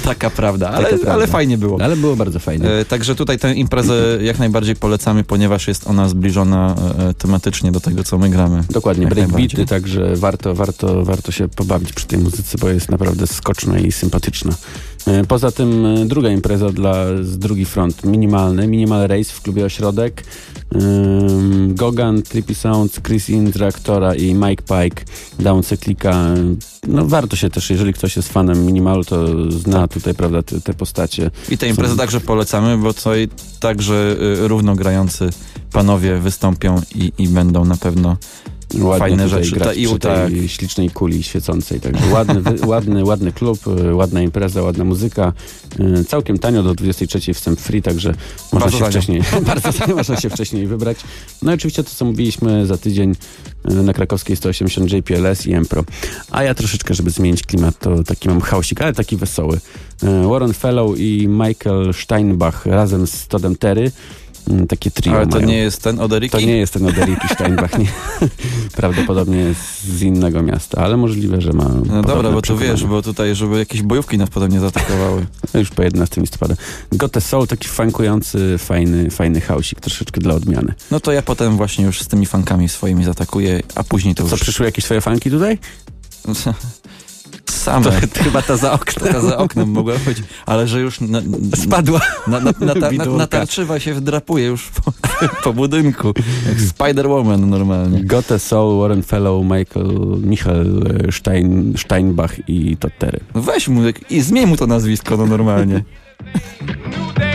Taka prawda, ale, prawda. ale fajnie było. Ale było bardzo fajne. E, Także tutaj tę imprezę jak najbardziej polecamy, ponieważ jest ona zbliżona e, tematycznie do tego, co my gramy. Dokładnie, najbardziej. Także warto, warto, warto się pobawić przy tej muzyce, bo jest naprawdę skoczna i sympatyczna. E, Poza tym e, druga impreza dla, z drugi front, minimalny, Minimal Race w klubie Ośrodek. Ym, Gogan, Trippy Sounds, Chris Intraktora i Mike Pike, Down Cyclika. No warto się też, jeżeli ktoś jest fanem minimalu, to zna tutaj, prawda, te, te postacie. I tę imprezę Są- także polecamy, bo tutaj także y, równo grający panowie wystąpią i, i będą na pewno ładnie fajne rzeczy. grać Ta- i przy tej tak. ślicznej kuli świecącej. Także ładny, ładny, ładny klub, y, ładna impreza, ładna muzyka. Y, Całkiem tanio do 23 wstęp free, także można Bardzo się tanio. wcześniej bardzo tanio, można się wcześniej wybrać. No i oczywiście to, co mówiliśmy za tydzień y, na krakowskiej 180 JPLS i Empro. A ja troszeczkę, żeby zmienić klimat, to taki mam hausik, ale taki wesoły. Warren Fellow i Michael Steinbach razem z Todem Terry. Y, Takie trio Ale to mają. nie jest ten od Eriki? To nie jest ten od Eriki Steinbach, nie. Prawdopodobnie jest z innego miasta, ale możliwe, że ma. No dobra, bo przekonania. wiesz, bo tutaj, żeby jakieś bojówki nas potem nie zaatakowały. Już po 11 listopada. Gote Soul, taki funkujący, fajny, fajny hausik, troszeczkę dla odmiany. No to ja potem właśnie już z tymi fankami swoimi zaatakuję, a później to Co, już... przyszły jakieś twoje fanki tutaj? Same. To chyba ta za oknem. Taka za oknem mogła być, ale że już na, Spadła. na, na, na, ta, natarczywa się wdrapuje już po, po budynku. Jak Spider-Woman normalnie. Gote Soul, Warren Fellow, Michael, Michael e, Stein, Steinbach i Tottery. Weź mu i zmień mu to nazwisko no normalnie.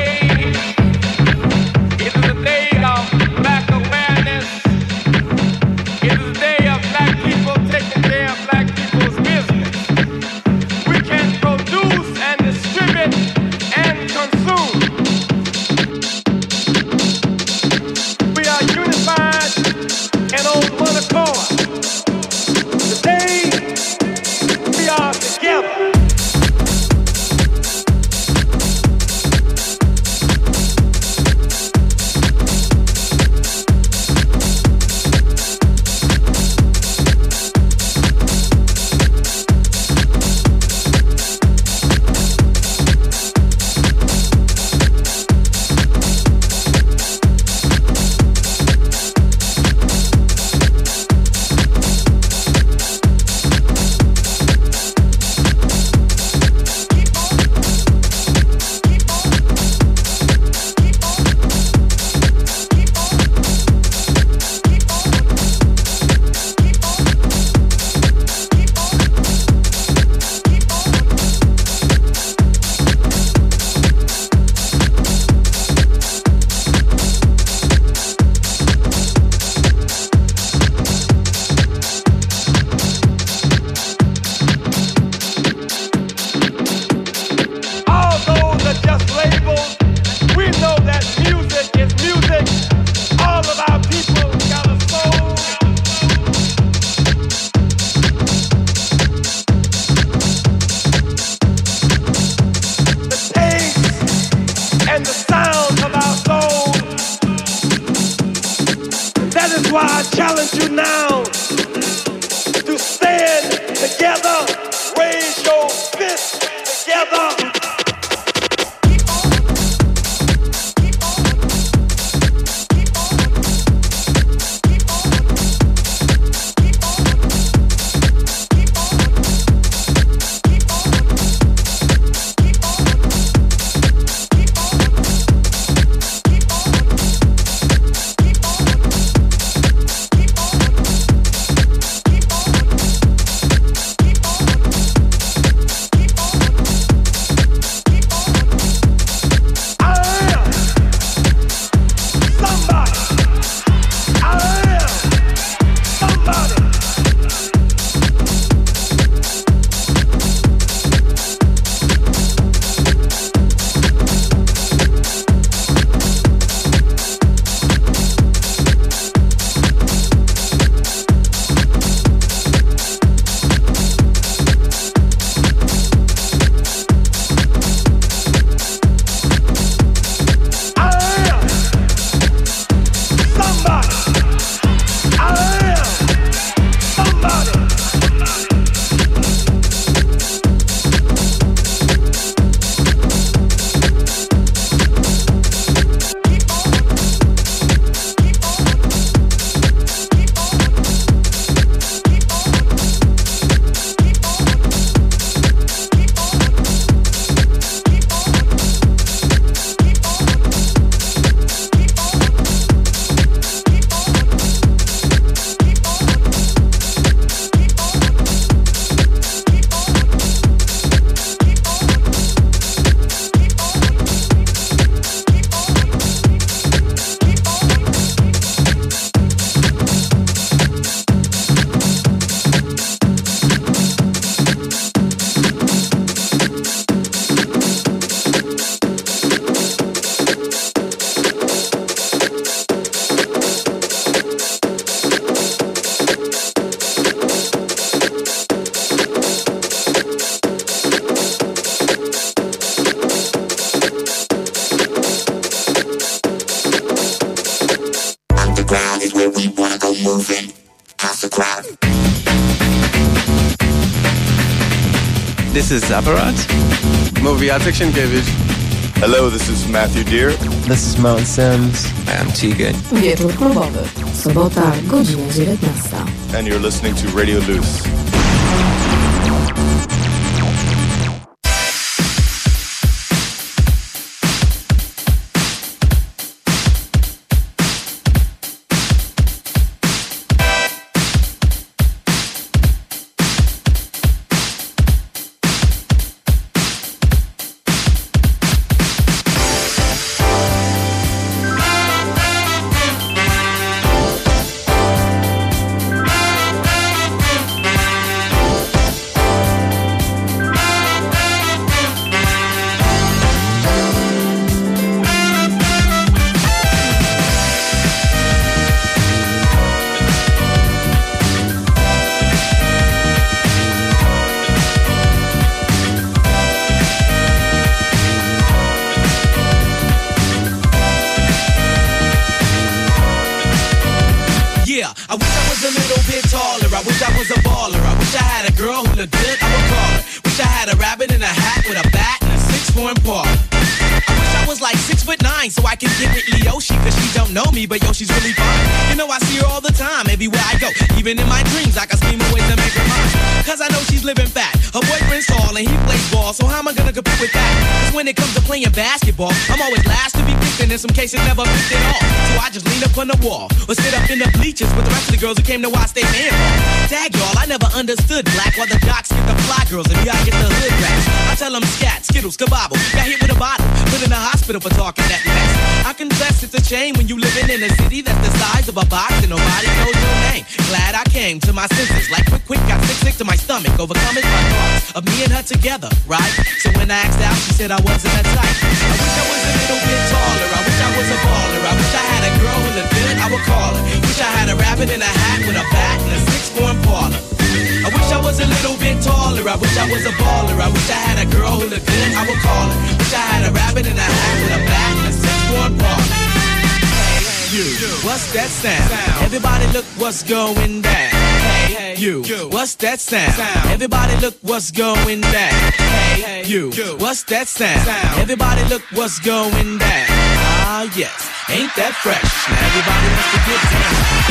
is Zabarat. Movie Jacek Sienkiewicz. Hello, this is Matthew Deer. This is Mount Sims. I'm Tegan. Wieczór klubowy. Sobota, godzina 19. And you're listening to Radio Loose. Some cases never picked at all. So I just lean up on the wall or sit up in the bleachers with the rest of the girls who came to watch hospital for talking that mess. I confess it's a shame when you living in a city that's the size of a box and nobody knows your name. Glad I came to my senses, like quick, quick, got sick, sick to my stomach, overcoming my thoughts of me and her together, right? So when I asked out, she said I wasn't that type. I wish I was a little bit taller, I wish I was a baller, I wish I had a girl who looked good, I would call her. Wish I had a rabbit in a hat with a bat and a six-form was a little bit taller. I wish I was a baller. I wish I had a girl who looked good. I would call her. Wish I had a rabbit in a hat with a bat and a six-foot. Hey, you, what's that sound? Everybody look what's going down. Hey, you, what's that sound? Everybody look what's going down. Hey, you, what's that sound? Everybody look what's going down. Ah, yes, ain't that fresh? Everybody wants to get down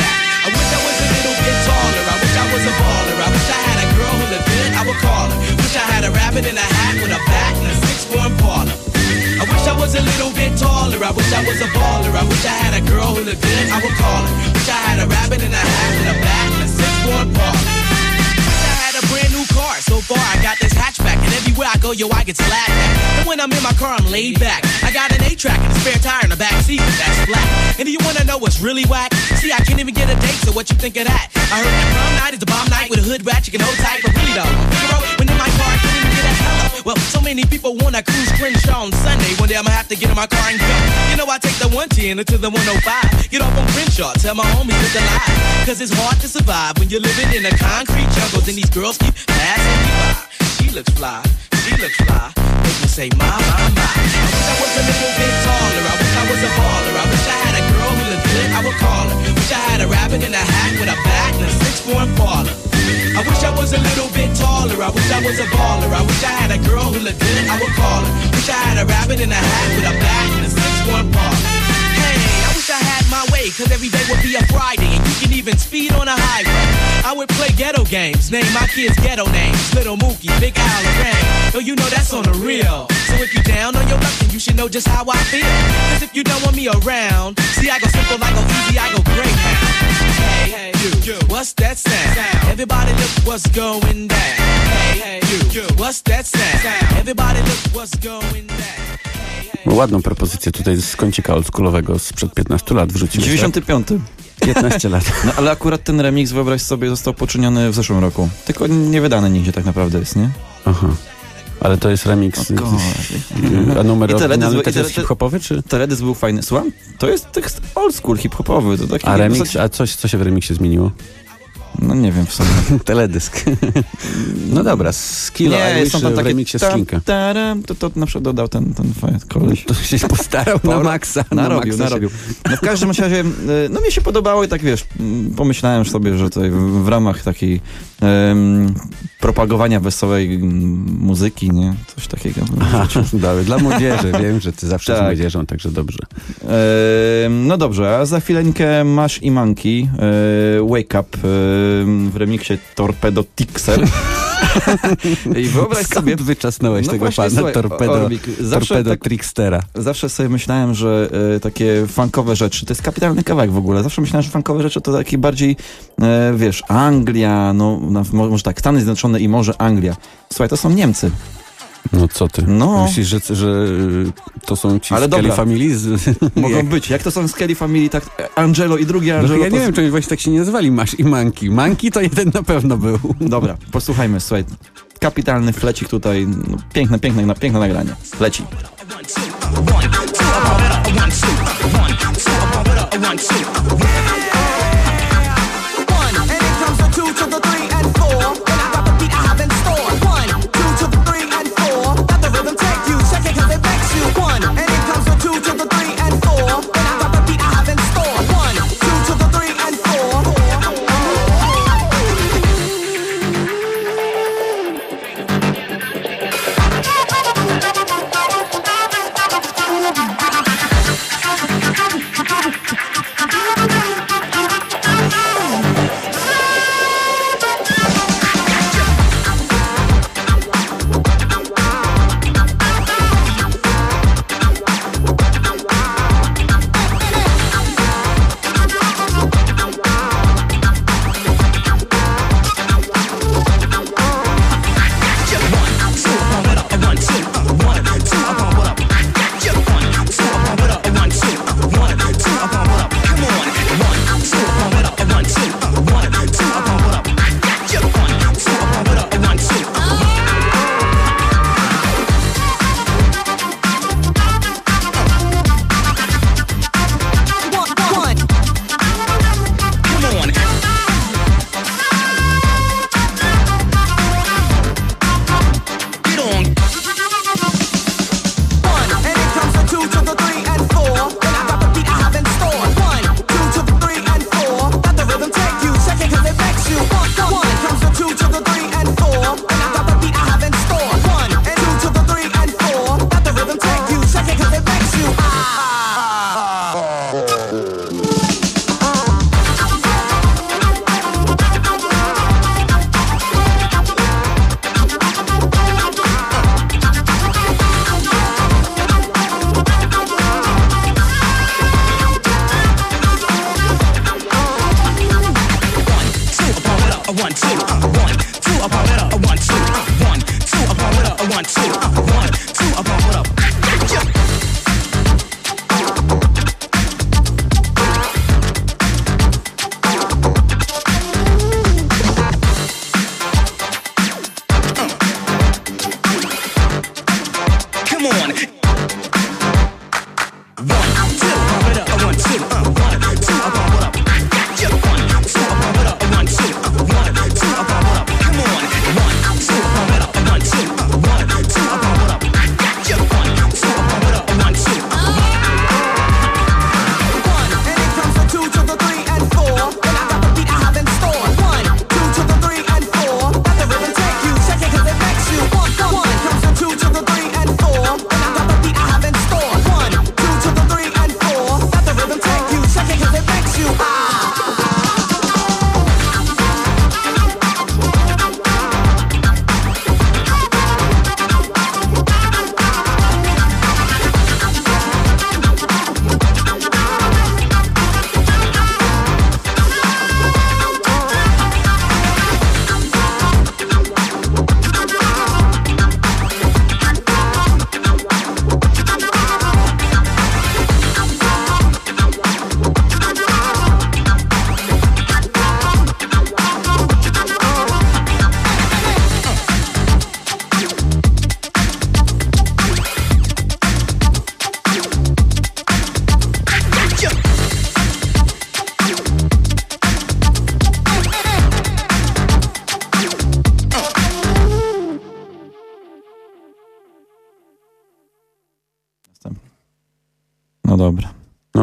looked good. I would call her. Wish I had a rabbit in a hat with a bat and a six-foot parlor. I wish I was a little bit taller. I wish I was a baller. I wish I had a girl who looked good. I would call her. Wish I had a rabbit in a hat with a bat and a six-foot parlor. Wish I had a brand new car. So far, I got this hatchback, everywhere I go, yo, I get slapped at. And when I'm in my car, I'm laid back. I got an A-track and a spare tire in the back seat, but that's flat. And do you wanna know what's really whack? See, I can't even get a date, so what you think of that? I heard that prom night is a bomb night with a hood rat, you can hold tight, but really though, Figaro, when in my car, I can't even get a hello. Well, so many people wanna cruise Crenshaw on Sunday. One day I'ma have to get in my car and go. You know, I take the 110 to the 105. Get off on Crenshaw, tell my homies look alive. Cause it's hard to survive when you're living in a concrete jungle. Then these girls keep passing me by. Looks fly, she looks fly. Make me say, my, my, my. I wish I was a little bit taller. I wish I was a baller. I wish I had a girl who looked good. I would call her. Wish I had a rabbit in a hat with a bat and a six-foot parlor. I wish I was a little bit taller. I wish I was a baller. I wish I had a girl who looked good. I would call her. Wish I had a rabbit in a hat with a bat and a six-foot parlor. My way, cause every day would be a Friday, and you can even speed on a highway. I would play ghetto games, name my kids ghetto names. Little Mookie, Big Al, Rain. Oh, you know that's on the real. So if you down on your luck, then you should know just how I feel. Cause if you don't want me around, see, I go simple, I go easy, I go Greyhound. Hey, hey, you, what's that sound? Everybody look what's going down. Hey, hey, you, what's that sound? Everybody look what's going down. Ładną propozycję tutaj z kącika oldschoolowego sprzed 15 lat wrzuciłeś. 95. 15 lat. No ale akurat ten remix, wyobraź sobie, został poczyniony w zeszłym roku. Tylko nie wydany nigdzie tak naprawdę jest, nie? Aha. Ale to jest remix. A numer I oryginalny też jest hip-hopowy, czy? Teledysk był fajny. Słucham? To jest tekst old school, hip-hopowy. To taki A remix, a coś, co się w remiksie zmieniło? No nie wiem w sumie. Teledysk. no dobra, Skilla, nie, I wish tam takie, remiksie Sklinka. To, to na przykład dodał ten, ten koleś. To się postarał na maksa. Narobił, na narobił. No w każdym razie, e, no mi się podobało i tak wiesz, pomyślałem sobie, że tutaj w, w ramach takiej um, propagowania wesołej muzyki, nie? Coś takiego. Aha, dla młodzieży, wiem, że ty zawsze tak. z młodzieżą, także dobrze. E, no dobrze, a za chwileńkę masz i manki, e, Wake Up, e, w remiksie Torpedo Tixer. I wyobraź Skąd sobie... wyczasnąłeś no tego pana słuchaj, torpedo, Orbik, torpedo tak, trickstera? Zawsze sobie myślałem, że y, takie funkowe rzeczy, to jest kapitalny kawałek w ogóle, zawsze myślałem, że funkowe rzeczy to takie bardziej, y, wiesz, Anglia, no może tak, Stany Zjednoczone i może Anglia. Słuchaj, to są Niemcy. No co ty? No. Myślisz, że, że to są ci Ale Skelly Family? Mogą być. Jak to są Skelly Family, tak Angelo i drugi Angelo. No, ja nie wiem, czy właśnie tak się nie nazywali Masz i Manki. Manki to jeden na pewno był. Dobra, posłuchajmy, słuchaj. Kapitalny flecik tutaj. No, piękne, piękne, piękne nagranie. Leci. One, two.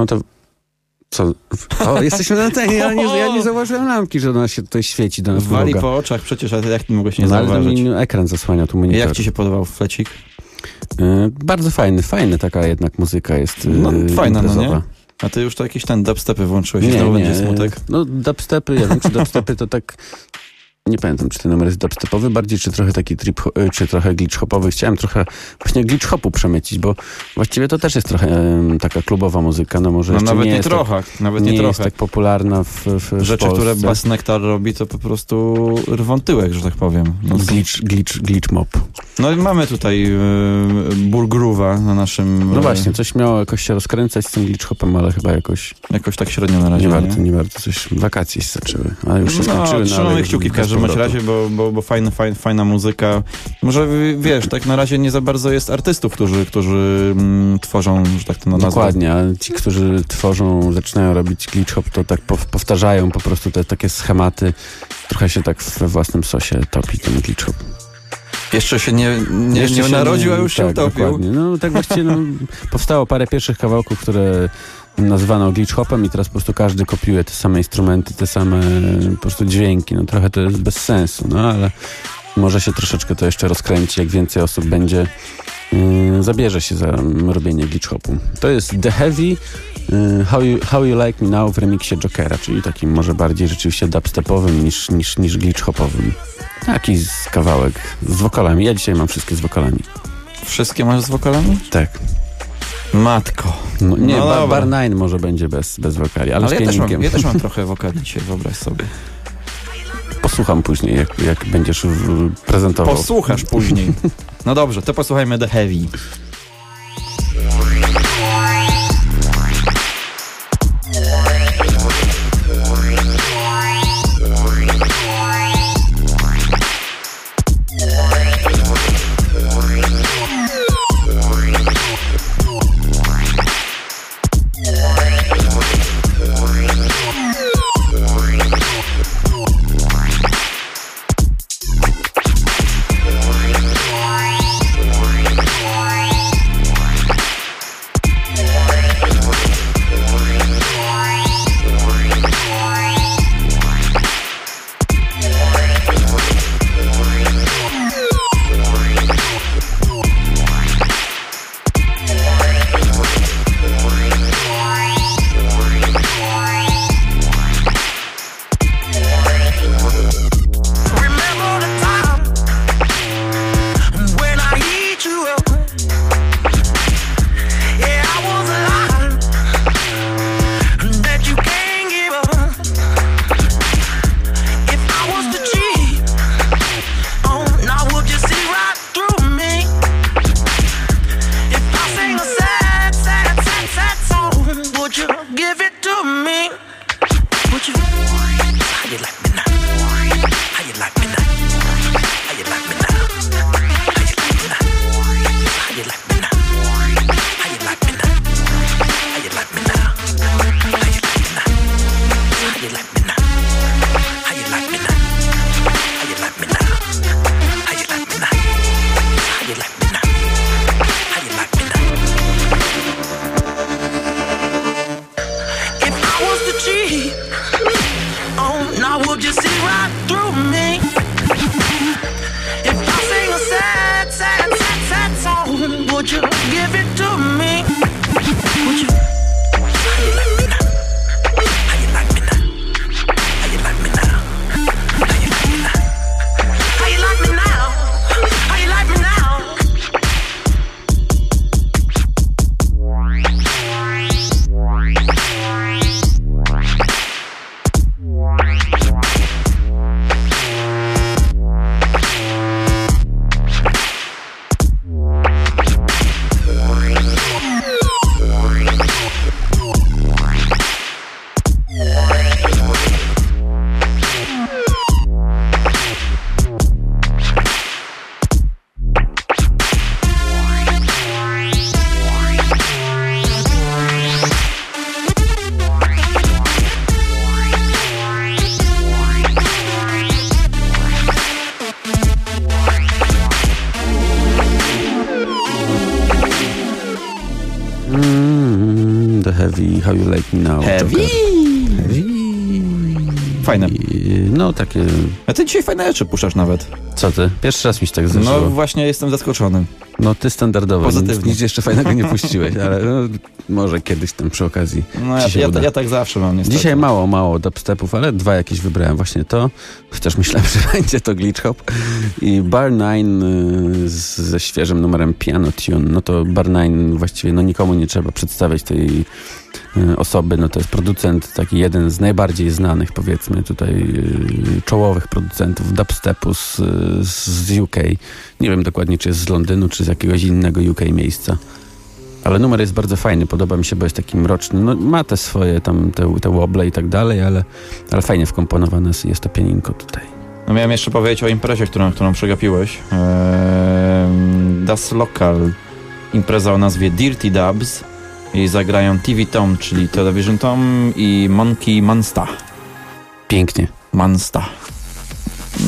No to co? O, jesteśmy na antenie, ja nie, ja nie zauważyłem lampki, że ona się tutaj świeci do nas. Wali po oczach przecież, ale jak mogłeś nie no, zauważyć? Ale ekran zasłania tu monitor. Jak ci się podobał flecik? Yy, bardzo fajny, fajny taka jednak muzyka jest. Yy, no, fajna, no nie? A ty już to jakieś ten dubstepy włączyłeś nie, i znowu nie. będzie smutek? No dubstepy, ja wiem, czy dubstepy to tak nie pamiętam, czy ten numer jest dubstepowy bardziej, czy trochę taki trip, y, czy trochę glitch hopowy. Chciałem trochę właśnie glitch hopu przemycić, bo właściwie to też jest trochę em, taka klubowa muzyka, no może No nawet nie nie, jest trochę, nawet tak, nie, nie jest trochę. tak popularna w, w, Rzeczy, które Bass Nectar robi, to po prostu rwą tyłek, że tak powiem. No, Glitch, glitch, glitch mop. no i mamy tutaj y, ból groove'a na naszym... No e, właśnie, coś miało jakoś się rozkręcać z tym glitch hopem, ale chyba jakoś Jakoś tak średnio na razie, nie nie? warto, nie warto. Coś wakacje się zaczęły, ale już się No, skończyły. no, trzymamy już kciuki w bez każdym powrotu. razie, bo, bo, bo fajna, fajna, fajna muzyka. Może wiesz, tak na razie nie za bardzo jest artystów, którzy, którzy mm, tworzą, że tak to nazwę. Dokładnie, a ci, którzy tworzą, zaczynają robić glitch hop, to tak pow- powtarzają po prostu te takie schematy. Trochę się tak we własnym sosie topi ten glitch hop. Jeszcze się nie, nie, Jeszcze nie się narodził, a już się tak, utopił. Dokładnie. No tak właściwie no, powstało parę pierwszych kawałków, które nazwano glitch hopem i teraz po prostu każdy kopiuje te same instrumenty, te same po prostu dźwięki. No trochę to jest bez sensu, no ale może się troszeczkę to jeszcze rozkręci, jak więcej osób będzie yy, zabierze się za robienie glitch hopu. To jest The Heavy yy, How, you, How You Like Me Now w remiksie Jokera, czyli takim może bardziej rzeczywiście dubstepowym niż, niż, niż glitch hopowym. Taki kawałek z wokalami. Ja dzisiaj mam wszystkie z wokalami. Wszystkie masz z wokalami? Tak. Matko. No, nie, No bar, bar Nine może będzie bez, bez wokali, ale, Ale z ja też, mam, ja też mam trochę wokali dzisiaj, wyobraź sobie. Posłucham później, jak, jak będziesz w- prezentował. Posłuchasz później. No dobrze, to posłuchajmy The Heavy. How You Like Me Now. Heavy! Heavy. Fajne. I, no takie, A ty dzisiaj fajne rzeczy puszczasz nawet. co ty? Pierwszy raz mi się tak No zdarzyło. właśnie jestem zaskoczony. No ty standardowo, Pozytywnie. nic, nic jeszcze fajnego nie puściłeś, ale no, może kiedyś tam przy okazji No ja, ja, ja tak zawsze mam niestety. Dzisiaj mało, mało dubstepów, ale dwa jakieś wybrałem właśnie to, chociaż myślałem, że będzie to Glitch Hop i Bar 9 y, z, ze świeżym numerem Piano Tune. No to Bar 9 właściwie no nikomu nie trzeba przedstawiać tej osoby, no to jest producent taki jeden z najbardziej znanych powiedzmy tutaj y, czołowych producentów dubstepu z, z, UK. Nie wiem dokładnie czy jest z Londynu, czy z jakiegoś innego UK miejsca. Ale numer jest bardzo fajny, podoba mi się, bo jest taki mroczny. No, ma te swoje tam, te, te i tak dalej, ale, ale fajnie wkomponowane jest- to pianinko tutaj. No miałem jeszcze powiedzieć o imprezie, którą, którą przegapiłeś. Ehm, Das Local. Impreza o nazwie Dirty Dubs. I zagrają TV Tom, czyli Television Tom i Monkey Mansta. Pięknie. Mansta.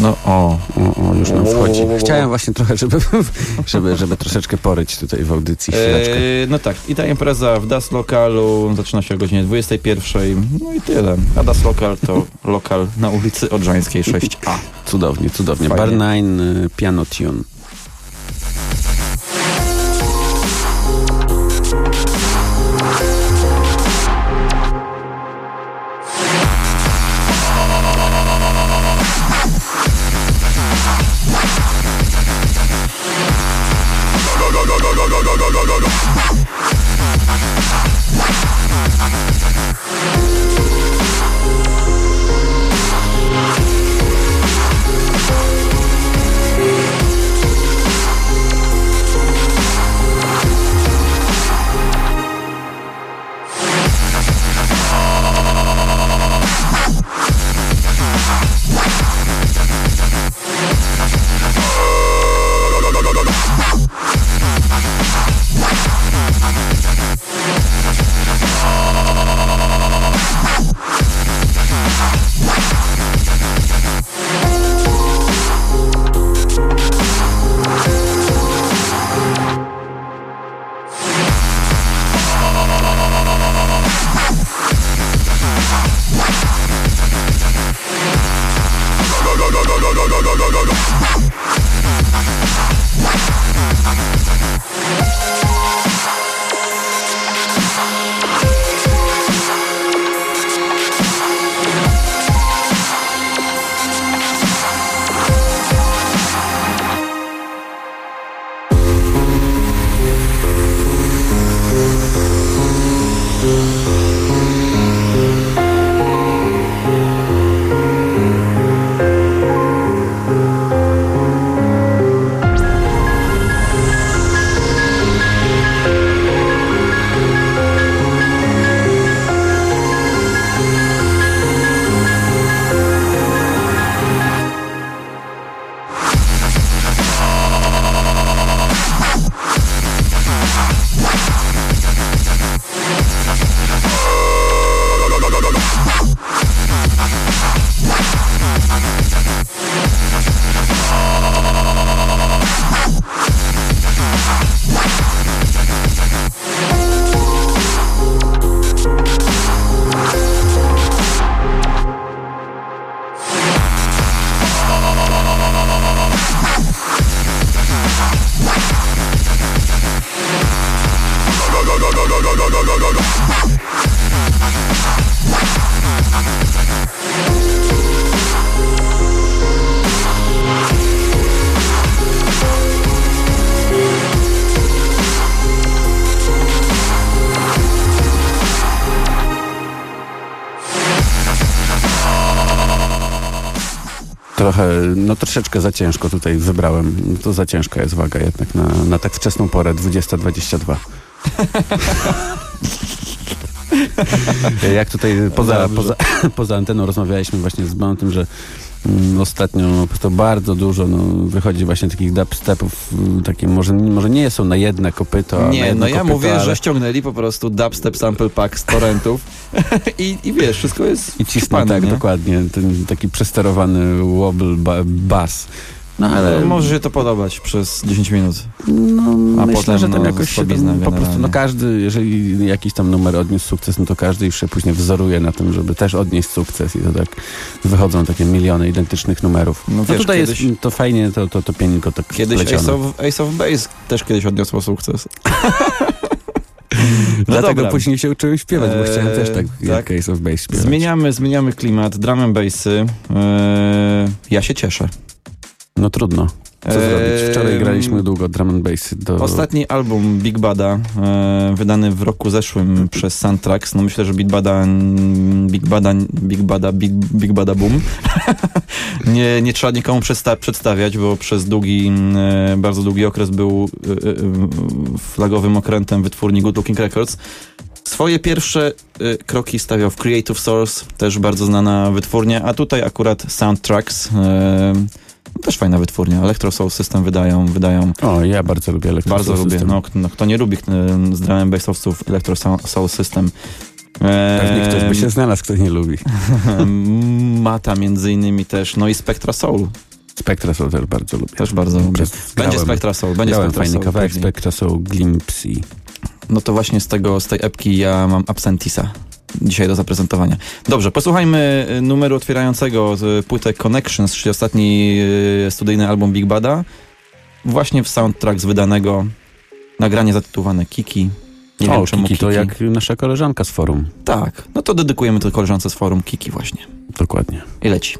No o. O, o już nam wchodzi. Chciałem właśnie trochę, żeby, żeby, żeby troszeczkę poryć tutaj w audycji chwileczkę. Eee, no tak, i ta impreza w Das Localu zaczyna się o godzinie 21. No i tyle. A Das Local to lokal na ulicy Odrzańskiej 6A. Cudownie, cudownie. Fajnie. Bar 9 y, Piano Tune. Trochę, no troszeczkę za ciężko tutaj wybrałem. To za ciężka jest waga jednak na, na tak wczesną porę, 20-22. Jak tutaj poza, poza, poza anteną rozmawialiśmy właśnie z tym, że mm, ostatnio po prostu bardzo dużo no, wychodzi właśnie takich dubstepów, mm, takie może, może nie są na jedne kopyto, a na Nie, jedno no ja kopyto, mówię, ale... że ściągnęli po prostu dubstep sample pack z torrentów I, i wiesz, wszystko jest I wsypane, tak nie? dokładnie, ten taki przesterowany wobble ba bass. No ale Może się to podobać przez 10 minut. no, A myślę, potem, że tam no, jakoś się tam, po prostu no każdy, jeżeli jakiś tam numer odniósł sukces, no to każdy już się później wzoruje na tym, żeby też odnieść sukces i to tak wychodzą takie miliony identycznych numerów. No No, wiesz, tutaj kiedyś- jest to fajnie, to, to, to tak Kiedyś. Ace of, Ace of Base też kiedyś odniosło sukces. No Dlatego dobra. później się uczyłem śpiewać, bo Eee, chciałem też tak, tak. jak Ace of Base śpiewać. Zmieniamy, zmieniamy klimat, drum and bassy. Eee, ja się cieszę. No trudno. Co zrobić? Wczoraj graliśmy długo drum and bass do... Ostatni album Big Bada, e, wydany w roku zeszłym przez Soundtracks. No myślę, że Big Bada, Big Bada, Big Bada, Big, Big Bada Boom. nie, nie trzeba nikomu przedsta- przedstawiać, bo przez długi, e, bardzo długi okres był e, e, flagowym okrętem wytwórni Good Looking Records. Swoje pierwsze e, kroki stawiał w Creative Source, też bardzo znana wytwórnia, a tutaj akurat Soundtracks. E, też fajna wytwórnia. Electro Soul System wydają, wydają O, ja bardzo lubię Electro bardzo Soul lubię. System. No, no, kto nie lubi e, z drum bassowców Electro Sou- Soul System. E, Pewnie ktoś by się znalazł, kto nie lubi. Mata między innymi też, no i Spectra Soul Spectra Soul też bardzo lubię. też bardzo lubię. Będzie Grałem- Spectra Soul, będzie Spectra fajny Soul. kawałek. Spectra Soul Glimpsy. No to właśnie z tego, z tej epki ja mam Absentisa dzisiaj do zaprezentowania. Dobrze, posłuchajmy y, numeru otwierającego płytę Connections, czyli ostatni y, studyjny album Big Bada. Właśnie w soundtracks wydanego nagranie zatytułowane Kiki. Nie o, wiem czemu Kiki to jak nasza koleżanka z forum. Tak, no to dedykujemy to koleżance z forum Kiki właśnie. Dokładnie. I leci.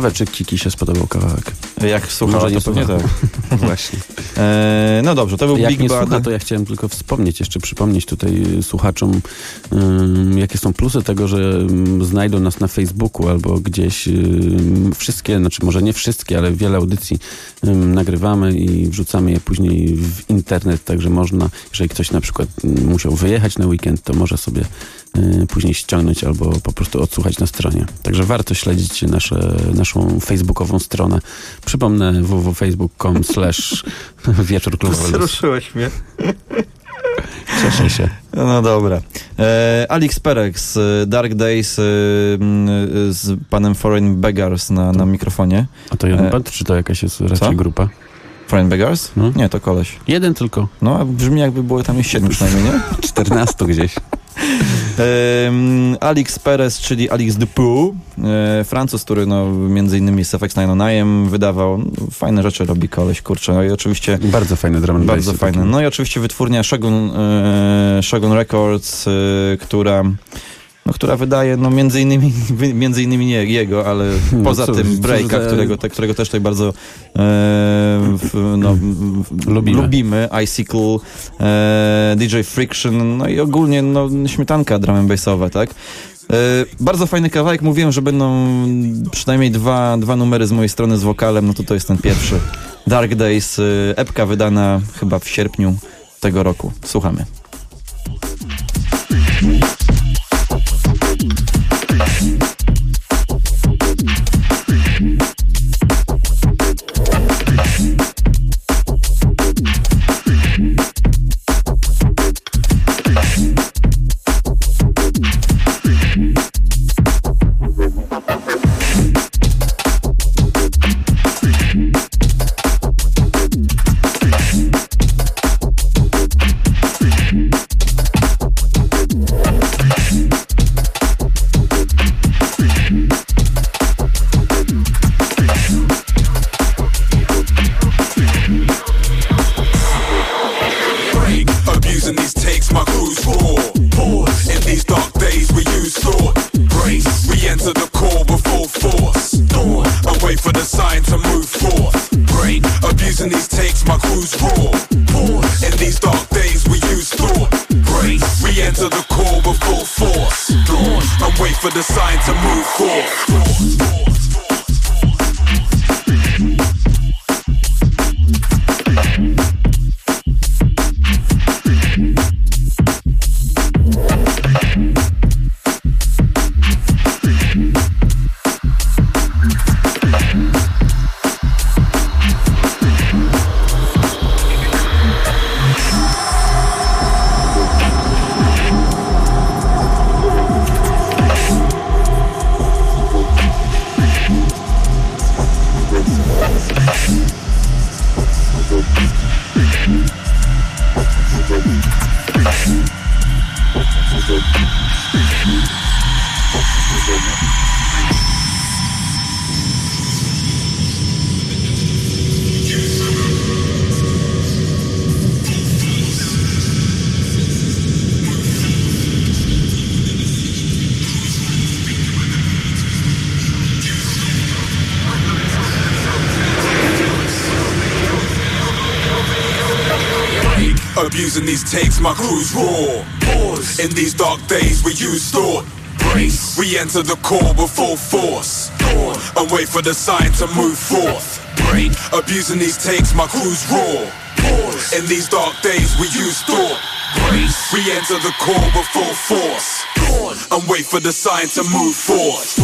Ciekawe, czy Kiki się spodobał kawałek. Jak słuchała, Może nie to pewnie tak. Właśnie. E, no dobrze, to był Jak Big nie Bad. słucha, to ja chciałem tylko wspomnieć, jeszcze przypomnieć tutaj słuchaczom, ym, jakie są plusy tego, że znajdą nas na Facebooku albo gdzieś ym, wszystkie, znaczy może nie wszystkie, ale wiele audycji nagrywamy i wrzucamy je później w internet, także można, jeżeli ktoś na przykład musiał wyjechać na weekend, to może sobie później ściągnąć albo po prostu odsłuchać na stronie. Także warto śledzić nasze, naszą facebookową stronę. Przypomnę www.facebook.com slash wieczór klubowy. Wzruszyłeś mnie. Cieszę się. No dobra. E, Alex Perek z e, Dark Days e, e, z panem Foreign Beggars na, na mikrofonie. A to jeden E, band, czy to jakaś jest raczej co? grupa? Foreign Beggars? No. Nie, to koleś. Jeden tylko. No, a brzmi jakby było tam jest siedmiu przynajmniej, nie? 14 gdzieś. Alex Perez, czyli Alex Dupu, e, Francuz, który no, między innymi z FX 909 wydawał no, fajne rzeczy, robi koleś, kurczę. No i oczywiście Bardzo fajne drum bardzo fajne. takie. No i oczywiście wytwórnia Shogun, e, Shogun Records, e, która no, która wydaje, no między innymi, między innymi nie jego, ale No poza cóż, tym Breaka, za- którego, te, którego też tutaj bardzo e, w, no, w, Lubimy. lubimy. Icicle, e, DJ Friction, no i ogólnie no, śmietanka drum and bassowa, tak? E, bardzo fajny kawałek. Mówiłem, że będą przynajmniej dwa, dwa numery z mojej strony z wokalem, no to to jest ten pierwszy. Dark Days, e, epka wydana chyba w sierpniu tego roku. Słuchamy. My crew's raw. Pause. In these dark days, we use thought. Brace. We enter the core with full force. Dawn. And wait for the sign to move forth. Break. Abusing these takes, my crew's raw. Pause. In these dark days, we use thought. Brace. We enter the core with full force. Dawn. And wait for the sign to move forth.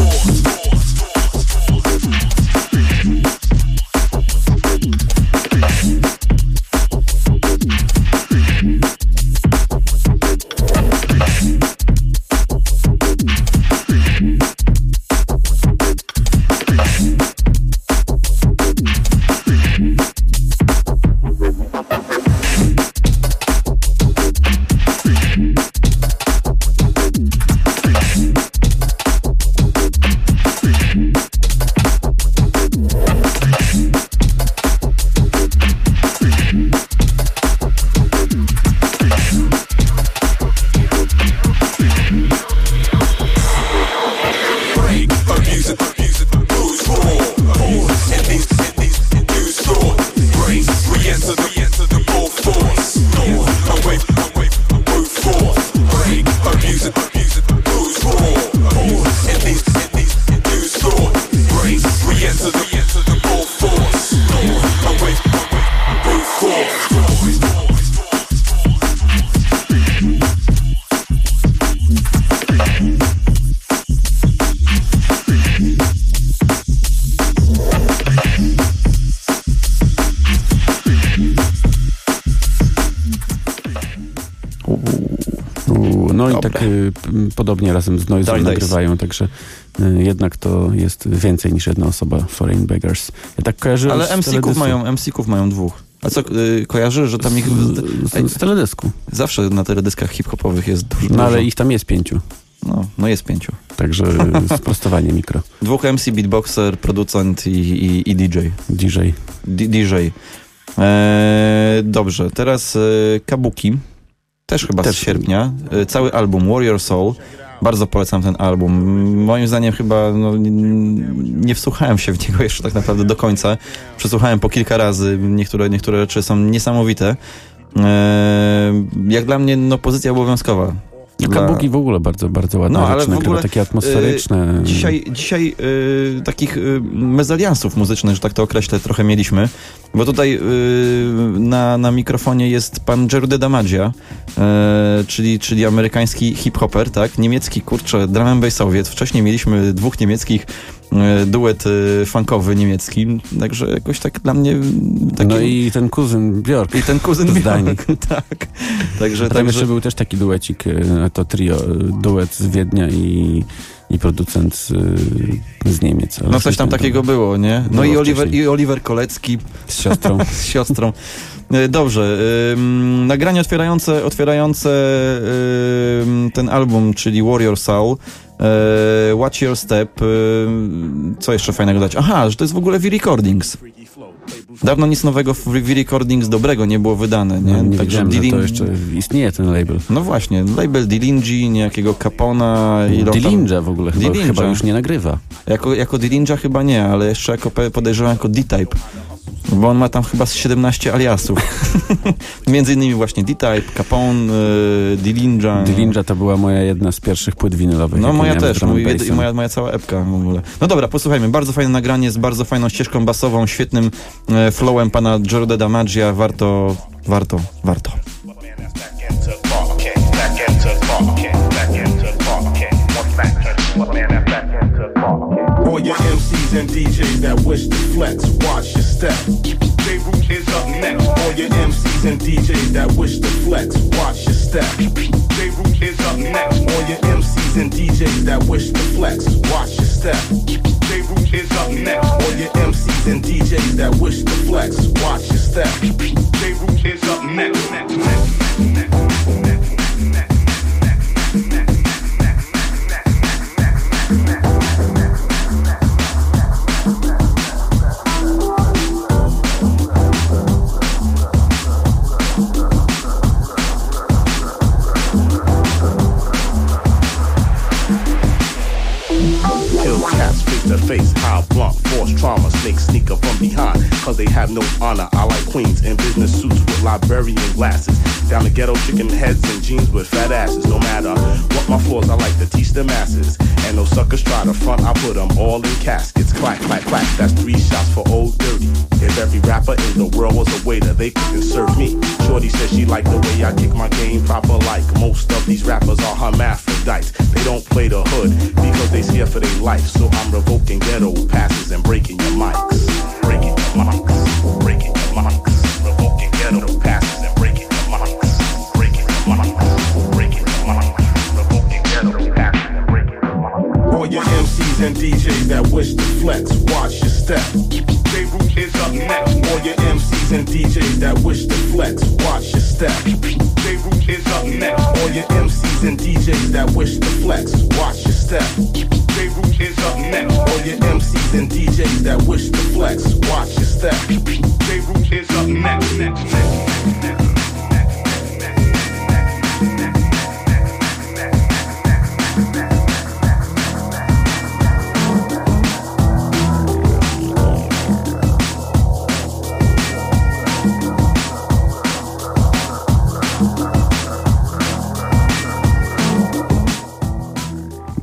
Podobnie razem z Noise Dark Days. nagrywają, także y, jednak to jest więcej niż jedna osoba, Foreign Beggars. Ja tak kojarzyłem Ale MC-ków mają, MC-ków mają dwóch. A co, y, kojarzysz, że tam ich... Z, z, z teledysku. Zawsze na teledyskach hip-hopowych jest dużo. No ale ich tam jest pięciu, No, no jest pięciu. także sprostowanie mikro. Dwóch MC, beatboxer, producent i, i, i DJ. DJ. D- DJ. Eee, dobrze, teraz e, Kabuki. Też chyba Też. z sierpnia. E, cały album Warrior Soul. Bardzo polecam ten album. Moim zdaniem chyba no, nie wsłuchałem się w niego jeszcze tak naprawdę do końca. Przesłuchałem po kilka razy. Niektóre, niektóre rzeczy są niesamowite. Eee, jak dla mnie no, pozycja obowiązkowa. Kabuki w ogóle bardzo, bardzo ładne No, ale w ogóle, takie atmosferyczne. Y, dzisiaj dzisiaj y, takich y, mezaliansów muzycznych, że tak to określę, trochę mieliśmy. Bo tutaj y, na, na mikrofonie jest pan Jerude Damagia, czyli, czyli amerykański hip-hopper, tak? Niemiecki, kurczę, drum and bassowiec. Wcześniej mieliśmy dwóch niemieckich duet y, funkowy niemiecki, także jakoś tak dla mnie taki... No i ten kuzyn Bjork. I ten kuzyn. Bjork, tak. Także, Tam także jeszcze był też taki duecik, y, to trio, duet z Wiednia i, i producent z, y, z Niemiec. No coś tam pamiętam. takiego było, nie? No Było i Oliver, wcześniej. i Oliver Kolecki Z siostrą. z siostrą. E, Dobrze, ym, nagranie otwierające, otwierające ym, ten album, czyli Warrior Soul, e, Watch Your Step, ym, co jeszcze fajnego dać? Aha, że to jest w ogóle V-Recordings. Dawno nic nowego w V-Recordings dobrego nie było wydane, nie? No, nie wiedziałem, że to Dilin- jeszcze istnieje ten label. No właśnie, label Dilinji, niejakiego Capona i Dilinja w ogóle chyba, chyba już nie nagrywa. Jako, jako Dilinja chyba nie, ale jeszcze jako podejrzewam jako D-Type. Bo on ma tam chyba z 17 aliasów. Między innymi właśnie D-Type, Capone, y, Dillinja. Dillinja to była moja jedna z pierwszych płyt winylowych. No moja też, mój, jed- bassem. moja, moja cała epka w ogóle. No dobra, posłuchajmy. Bardzo fajne nagranie z bardzo fajną ścieżką basową, świetnym e, flowem pana Jorda Damagia. Warto, warto, warto. All your MCs and DJs that wish to flex, watch step. J Root is up next. All your MCs and DJs that wish to flex, watch your step. J Root is up next. All your MCs and DJs that wish to flex, watch your step. J Root is up next. All your MCs and DJs that wish to flex, watch your step. J Root is up next. next, next, next, next. face high blunt, force trauma, Snakes sneak up from behind, cause they have no honor. I like queens in business suits with librarian glasses. Down the ghetto chicken heads and jeans with fat asses. No matter what my flaws, I like to teach the masses. And no suckers try to front, I put them all in caskets. Clack, clack, clack, that's three shots for old dirty. If every rapper in the world was a waiter, they couldn't serve me. Shorty said she liked the way I kick my game proper like most of these rappers are hermaphrodites. They don't play the hood because they scared for their life. So I'm revoking ghetto passes and breaking your mics. Breaking your mics. Breaking your mics. Revoking ghetto passes and breaking your mics. Breaking your mics. Breaking your mics. Revoking ghetto passes and breaking your mics. All your MCs and DJs that wish to flex, watch your step. Root is up next. All your MCs and DJs that wish to flex, watch your step. Root is up next. All your MCs and DJs that wish to flex, watch your step. Root is up next. All your MCs and DJs that wish to flex, watch your step. J Root is up next. next, next, next.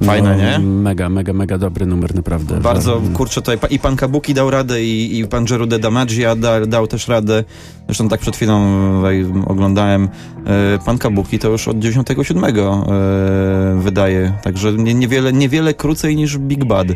Fajne, nie? Mega, mega, mega dobry numer, naprawdę. Bardzo, Że- kurczę, tutaj i pan Kabuki dał radę, i, i pan Jerude Damagia da, dał też radę. Zresztą tak przed chwilą oglądałem. E, pan Kabuki to już od 97 e, wydaje, także nie, niewiele, niewiele krócej niż Big Bad,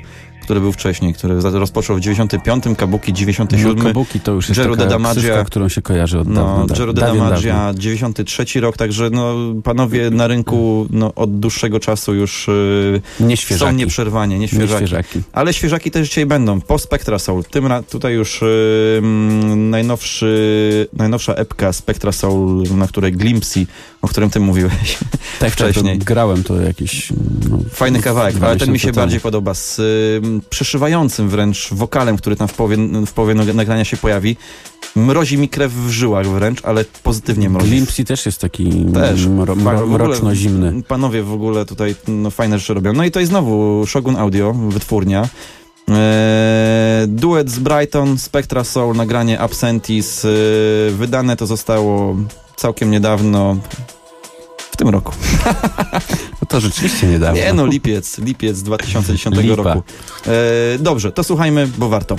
który był wcześniej, który rozpoczął w 95, Kabuki 97. No, Kabuki to już jest Jeru taka ksywka, którą się kojarzy od No, dawna. da- Jero dawien, Dedamagia, dawien. 93 rok, także no, panowie na rynku no, od dłuższego czasu już yy, Nie są świeżaki. nieprzerwanie, nie Nie świeżaki. świeżaki. Ale świeżaki też dzisiaj będą, po Spectra Soul. Tym ra- tutaj już yy, najnowszy, najnowsza epka Spectra Soul, na której Glimpsy, o którym ty mówiłeś Tak, wcześniej. To grałem to jakiś... No, Fajny kawałek, ale ten mi się temu. bardziej podoba. Z y, przeszywającym wręcz wokalem, który tam w połowie, w połowie nagrania się pojawi. Mrozi mi krew w żyłach wręcz, ale pozytywnie mrozi. Glimpsy też jest taki Też. mro, mro, ogóle mroczno-zimny. Panowie w ogóle tutaj no, fajne rzeczy robią. No i to jest znowu Shogun Audio, wytwórnia. Eee, duet z Brighton, Spectra Soul, nagranie Absentis. Eee, wydane to zostało całkiem niedawno. W tym roku. To rzeczywiście niedawno. Nie no, lipiec, lipiec 2010 Lipa. roku. Eee, dobrze, to słuchajmy, bo warto.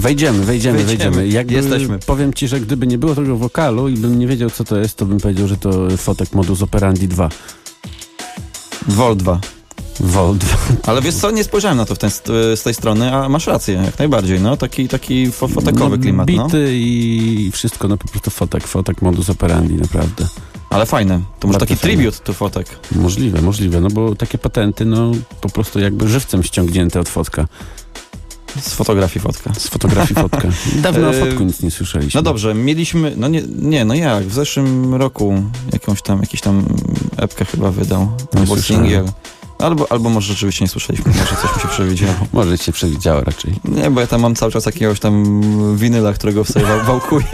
Wejdziemy, wejdziemy, Wejdziemy. wejdziemy. Jakby, Jesteśmy. Powiem ci, że gdyby nie było tego wokalu i bym nie wiedział, co to jest, to bym powiedział, że to fotek modus operandi 2. Vol 2. Vol 2. Ale wiesz co, nie spojrzałem na to w ten, z tej strony, a masz rację, jak najbardziej, no, taki, taki fo- fotekowy no, klimat, no. Bity i wszystko, no po prostu fotek, fotek modus operandi, naprawdę. Ale fajne, to może taki fajne. tribute to fotek. Możliwe, możliwe, no bo takie patenty, no po prostu jakby żywcem ściągnięte od fotka. Z fotografii fotka. Z fotografii fotka. Dawno o E, fotku nic nie słyszeliśmy. No dobrze, mieliśmy, no nie, nie, no jak, w zeszłym roku jakąś tam, jakiś tam epkę chyba wydał, Nie albo słyszałem. singiel. Albo, albo może rzeczywiście nie słyszeliśmy, może coś mi się przewidziało. Może się przewidziało raczej. Nie, bo ja tam mam cały czas jakiegoś tam winyla, którego sobie wał- wałkuję.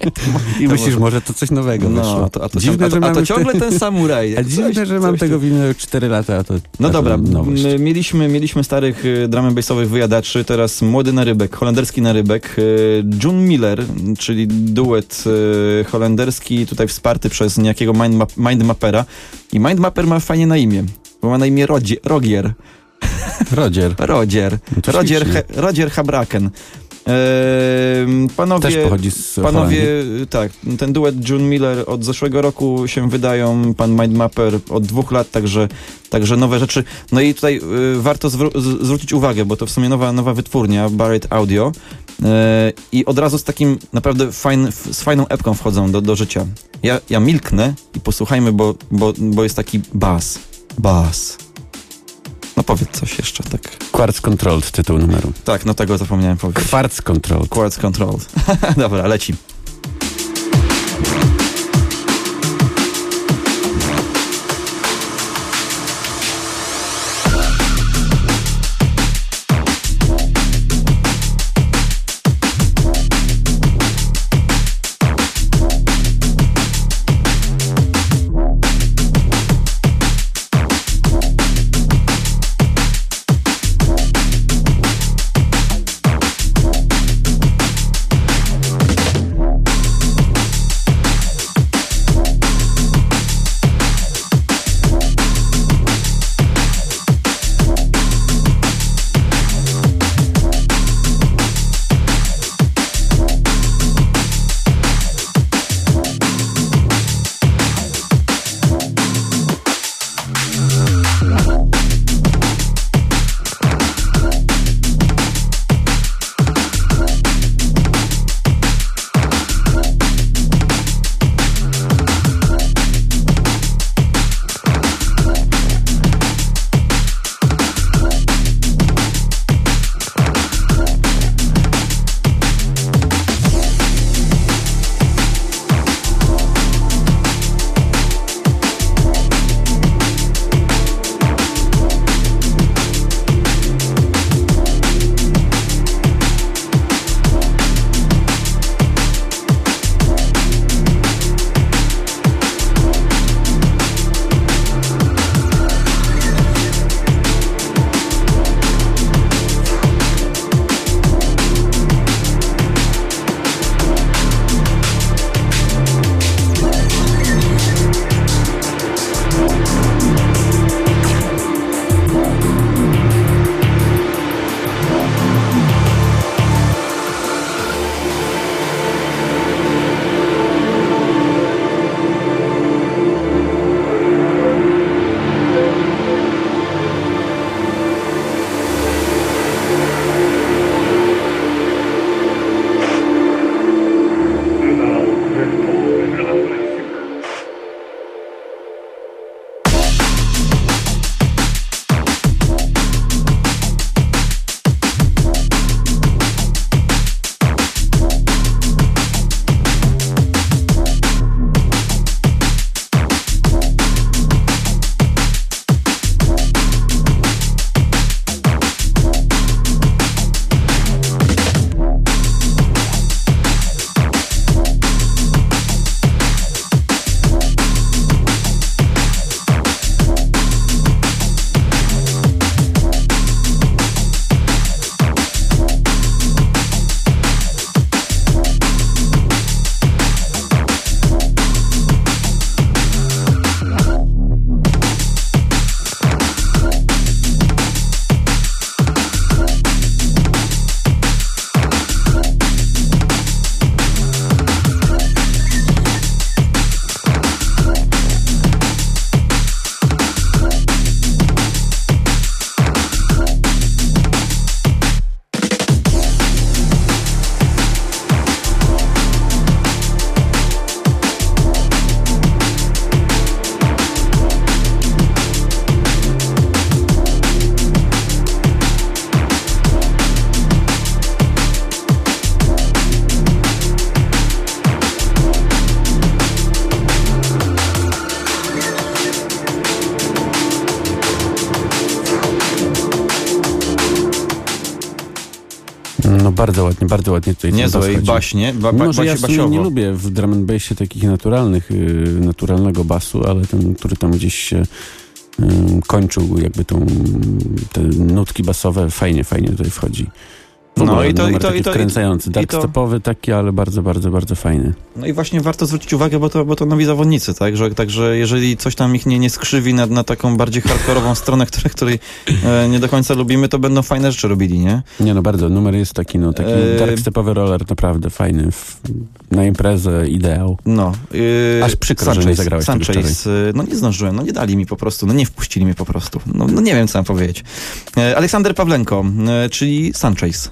I myślisz, może- to coś nowego No, wyszło. to, a to, Dziwne, ciągle, a to, a to ciągle te- ten samuraj. A dziwne, Coś- że mam coś tego już 4 lata, a to No a dobra, nowość. mieliśmy, mieliśmy starych y, and bassowych wyjadaczy, teraz młody narybek, holenderski narybek, y, June Miller, czyli duet y, holenderski, tutaj wsparty przez niejakiego mindmap, mindmapera i mindmapper ma fajnie na imię, bo ma na imię Rodzie, Rogier. Rodzier. Rodzier. No Rodzier, he, Rodzier Habraken. Ehm, panowie, Też pochodzi z Panowie, Holandii. tak, ten duet June Miller od zeszłego roku się wydają, pan Mindmapper od dwóch lat, także, także nowe rzeczy. No i tutaj y, warto zwró- z- zwrócić uwagę, bo to w sumie nowa, nowa wytwórnia, Barrett Audio y, i od razu z takim naprawdę fajn, z fajną epką wchodzą do, do życia. Ja, ja milknę i posłuchajmy, bo, bo, bo jest taki bas. Bas. No powiedz coś jeszcze, tak. Quartz Controlled tytuł numeru. Tak, no tego zapomniałem powiedzieć. Quartz Controlled. Quartz Controlled. Dobra, leci. Bardzo ładnie, bardzo ładnie tutaj Niezłe i baśnie, ba, Mimo, ba, że ja sumie nie basiowo. lubię w drum and bassie takich naturalnych, y, naturalnego basu, ale ten, który tam gdzieś się y, kończył jakby tą, te nutki basowe, fajnie, fajnie tutaj wchodzi. No i to- i to- taki i to- wkręcający, darkstepowy taki, ale bardzo, bardzo, bardzo fajny. No i właśnie warto zwrócić uwagę, bo to, bo to nowi zawodnicy, tak? Że, także jeżeli coś tam ich nie, nie skrzywi na, na taką bardziej hardkorową stronę, której, której e, nie do końca lubimy, to będą fajne rzeczy robili, nie? Nie no, bardzo, numer jest taki, no, taki Eee. darkstepowy roller, naprawdę fajny. W, na imprezę ideał. No. Yy, Aż przykro, że nie zagrałeś Sanchez, yy, no nie zdążyłem, no nie dali mi po prostu, no nie wpuścili mnie po prostu. No, no nie wiem, co mam powiedzieć. E, Aleksander Pawlenko, e, czyli Sanchez.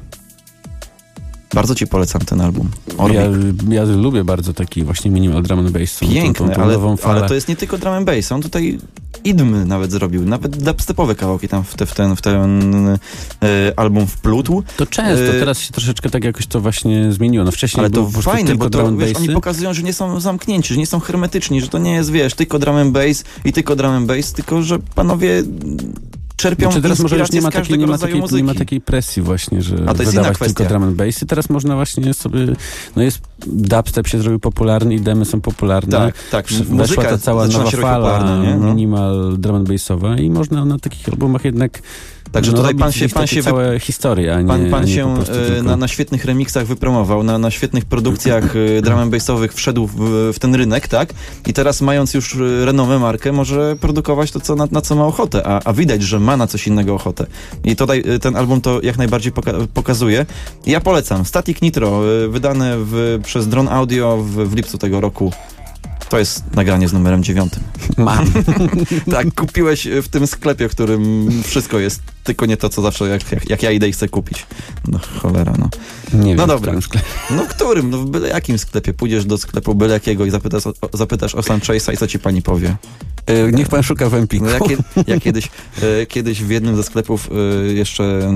Bardzo ci polecam ten album. Ja, ja lubię bardzo taki właśnie minimal drum and bass. tą- tą- Piękny, tą, tą ale, ale to jest nie tylko drum and bass, on tutaj idmy nawet zrobił, nawet dubstepowe kawałki tam w, te, w ten, w ten e, album wplótł. To często, E, teraz się troszeczkę tak jakoś to właśnie zmieniło. No wcześniej Ale to fajne, bo drum to, and wiesz, oni pokazują, że nie są zamknięci, że nie są hermetyczni, że to nie jest, wiesz, tylko drum and bass i tylko drum and bass, tylko że panowie czerpią Znaczy teraz może już nie ma, takiej, nie, ma takiej, nie ma takiej presji właśnie, że A to jest wydawać tylko drum and bass i teraz można właśnie sobie, no jest, dubstep się zrobił popularny i demy są popularne. Tak, tak, muzyka Weszła ta cała nowa fala? No. minimal drum and bassowa i można na takich albumach jednak Także no, tutaj pan się, pan się całe historie, a nie, Pan, a pan nie się e, na, na świetnych remixach wypromował, na, na świetnych produkcjach e, drum and bassowych wszedł w, w ten rynek, tak? I teraz mając już e, renomę markę, może produkować to, co, na, na co ma ochotę, a, a widać, że ma na coś innego ochotę. I tutaj ten album to jak najbardziej poka- pokazuje. Ja polecam. Static Nitro, wydane w, przez Drone Audio w, w lipcu tego roku. To jest nagranie z numerem dziewiątym. Mam. tak, kupiłeś w tym sklepie, w którym wszystko jest, tylko nie to, co zawsze, jak, jak, jak ja idę i chcę kupić. No cholera, no. Nie no wiem, w dobra. No w którym? No w byle jakim sklepie. Pójdziesz do sklepu byle jakiego i zapytasz o, zapytasz o Sancheza i co ci pani powie? E, Niech pan szuka w Empiku. No ja, ja kiedyś, e, kiedyś w jednym ze sklepów e, jeszcze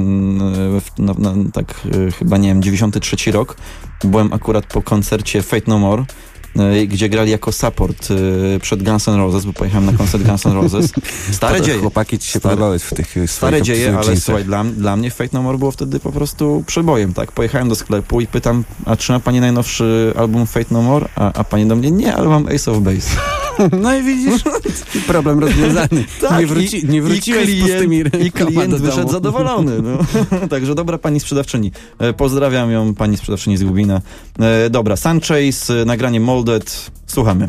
no, no, tak chyba nie wiem, 93 rok byłem akurat po koncercie Fate No More gdzie grali jako support e, przed Guns N' Roses, bo pojechałem na koncert Guns N' Roses. Stare dzieje. Chłopaki ci się Stare- w tych swoich Stare dzieje, ale słuchaj, dla, dla mnie Fate No More było wtedy po prostu przebojem, tak? Pojechałem do sklepu i pytam, a czy ma pani najnowszy album Fate No More? A, a pani do mnie, nie, ale mam Ace of Base. No i widzisz, problem rozwiązany. Tak, nie, wróci, i- nie i wróciłeś klient- z I klient wyszedł zadowolony. No. Także dobra pani sprzedawczyni. E, Pozdrawiam ją, pani sprzedawczyni z Gubina. E, Dobra, Sanchez, e, nagranie Molded. Słuchamy.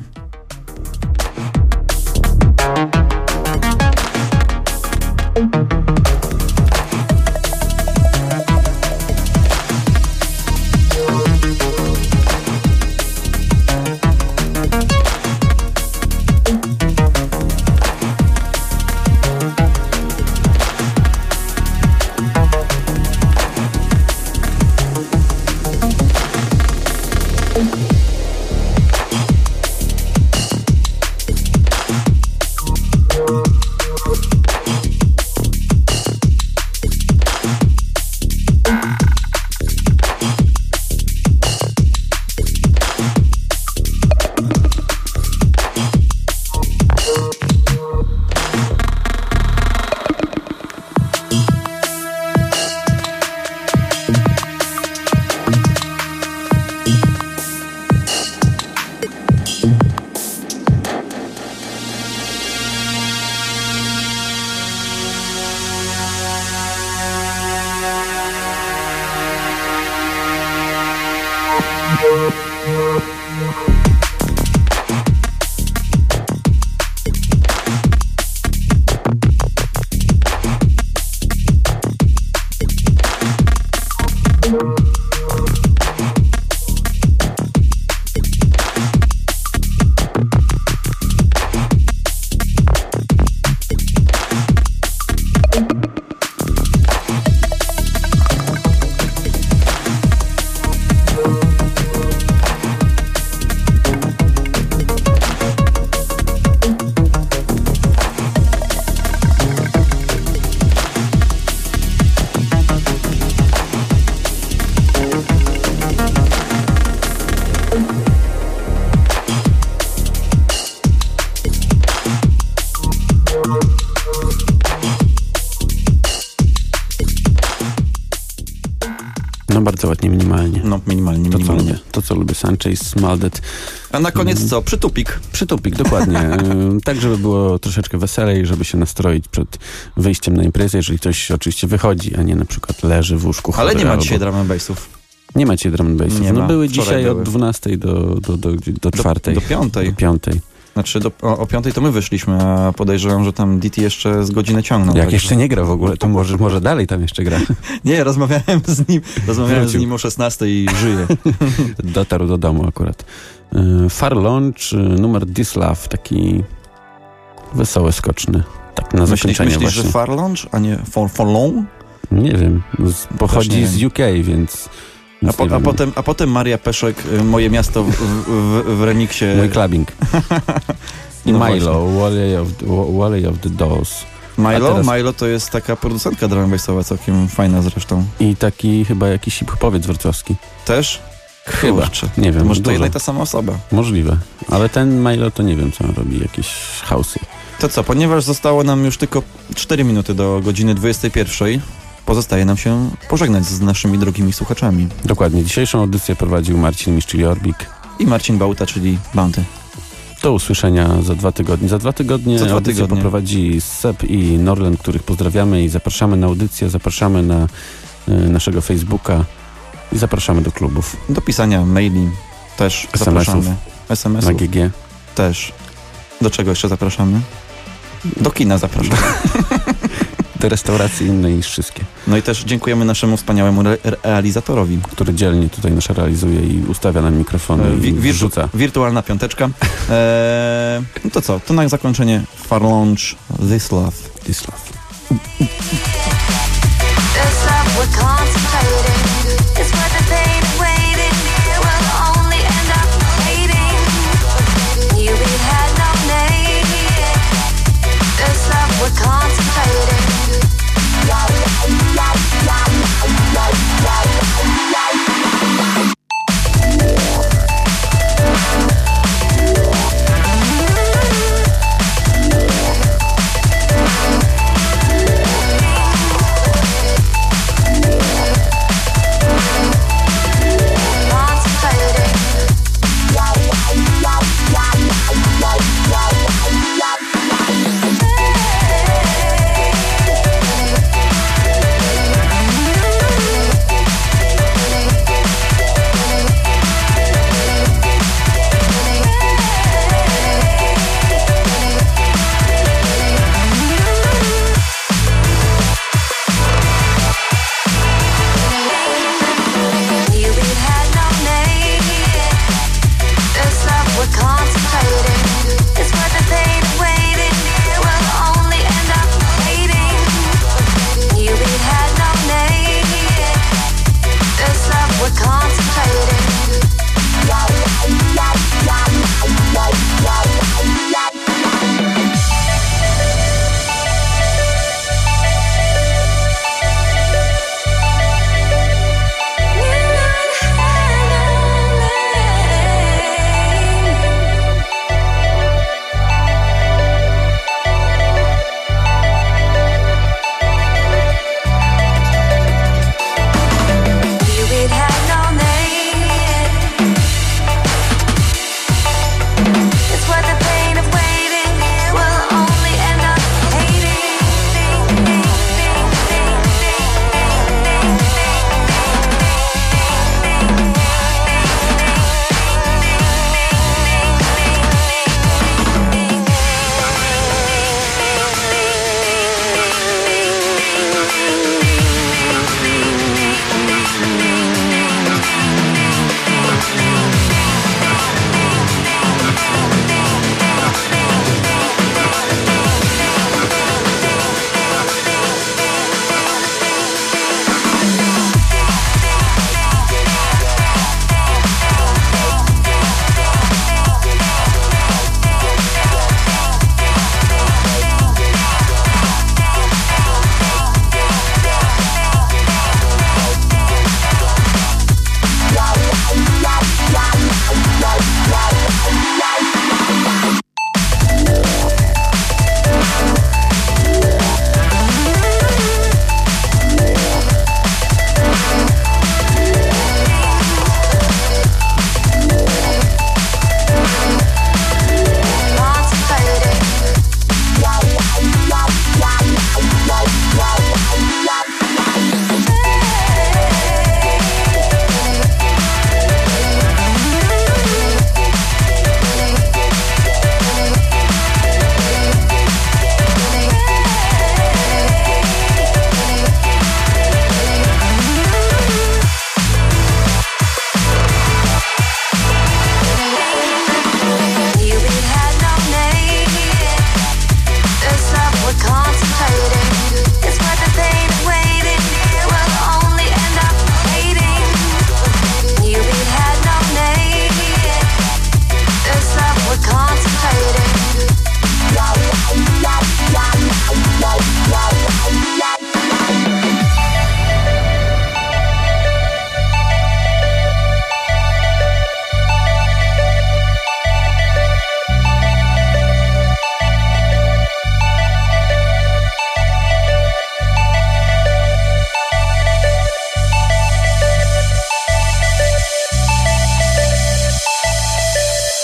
Sanchez, Smaldet. A na koniec co? Przytupik. Przytupik, dokładnie. Y, tak, żeby było troszeczkę weselej, żeby się nastroić przed wyjściem na imprezę, jeżeli ktoś oczywiście wychodzi, a nie na przykład leży w łóżku Ale nie ma albo... dzisiaj drum and bassów. Nie ma dzisiaj drum and bassów. Nie no ma. były Wczoraj dzisiaj były. od 12 do, do, do, do 4. Do piątej. Do 5. Znaczy do, o, o piątej to my wyszliśmy, a podejrzewam, że tam DT jeszcze z godziny ciągną. Jak także- jeszcze nie gra w ogóle, to może, może dalej tam jeszcze gra. Nie, rozmawiałem z nim, rozmawiałem Wrócił. z nim o 16 i żyje. Dotarł do domu akurat. Y, Far Launch, y, numer This Love, taki wesoły, skoczny. Tak na Myślisz, zakończenie myślisz właśnie. że Far Launch, a nie For, for Long? Nie wiem, pochodzi nie z UK, więc... A, po, a, potem, a potem Maria Peszek, y, Moje miasto w, w, w remiksie. Mój clubbing. I No Milo, Wally of, the, Wally of the Dolls. A Milo? teraz- Milo to jest taka producentka drum and bassowa, całkiem fajna zresztą. I taki chyba jakiś hip-hopowiec wrocławski. Też? Chyba. Kurczę. Nie wiem, Może to dużo. jedna i ta sama osoba. Możliwe. Ale ten Milo to nie wiem, co on robi. Jakieś house'y. To co, ponieważ zostało nam już tylko 4 minuty do godziny 21, pozostaje nam się pożegnać z naszymi drogimi słuchaczami. Dokładnie. Dzisiejszą audycję prowadził Marcin Misz, czyli Orbik. I Marcin Bauta, czyli Bounty. Do usłyszenia za dwa tygodnie. Za dwa tygodnie Za dwa tygodnie. poprowadzi Seb i Norland, których pozdrawiamy i zapraszamy na audycję, zapraszamy na y, naszego Facebooka i zapraszamy do klubów Do pisania maili też zapraszamy. na SMS-ów GG. też. Do czego jeszcze zapraszamy? Do kina zapraszamy. Do restauracji innej niż wszystkie, No i też dziękujemy naszemu wspaniałemu re realizatorowi. który dzielnie tutaj nasze realizuje i ustawia nam mikrofony wi- i wrzuca. wirtualna piąteczka. Eee, no to co? To na zakończenie Far Launch This Love. This love.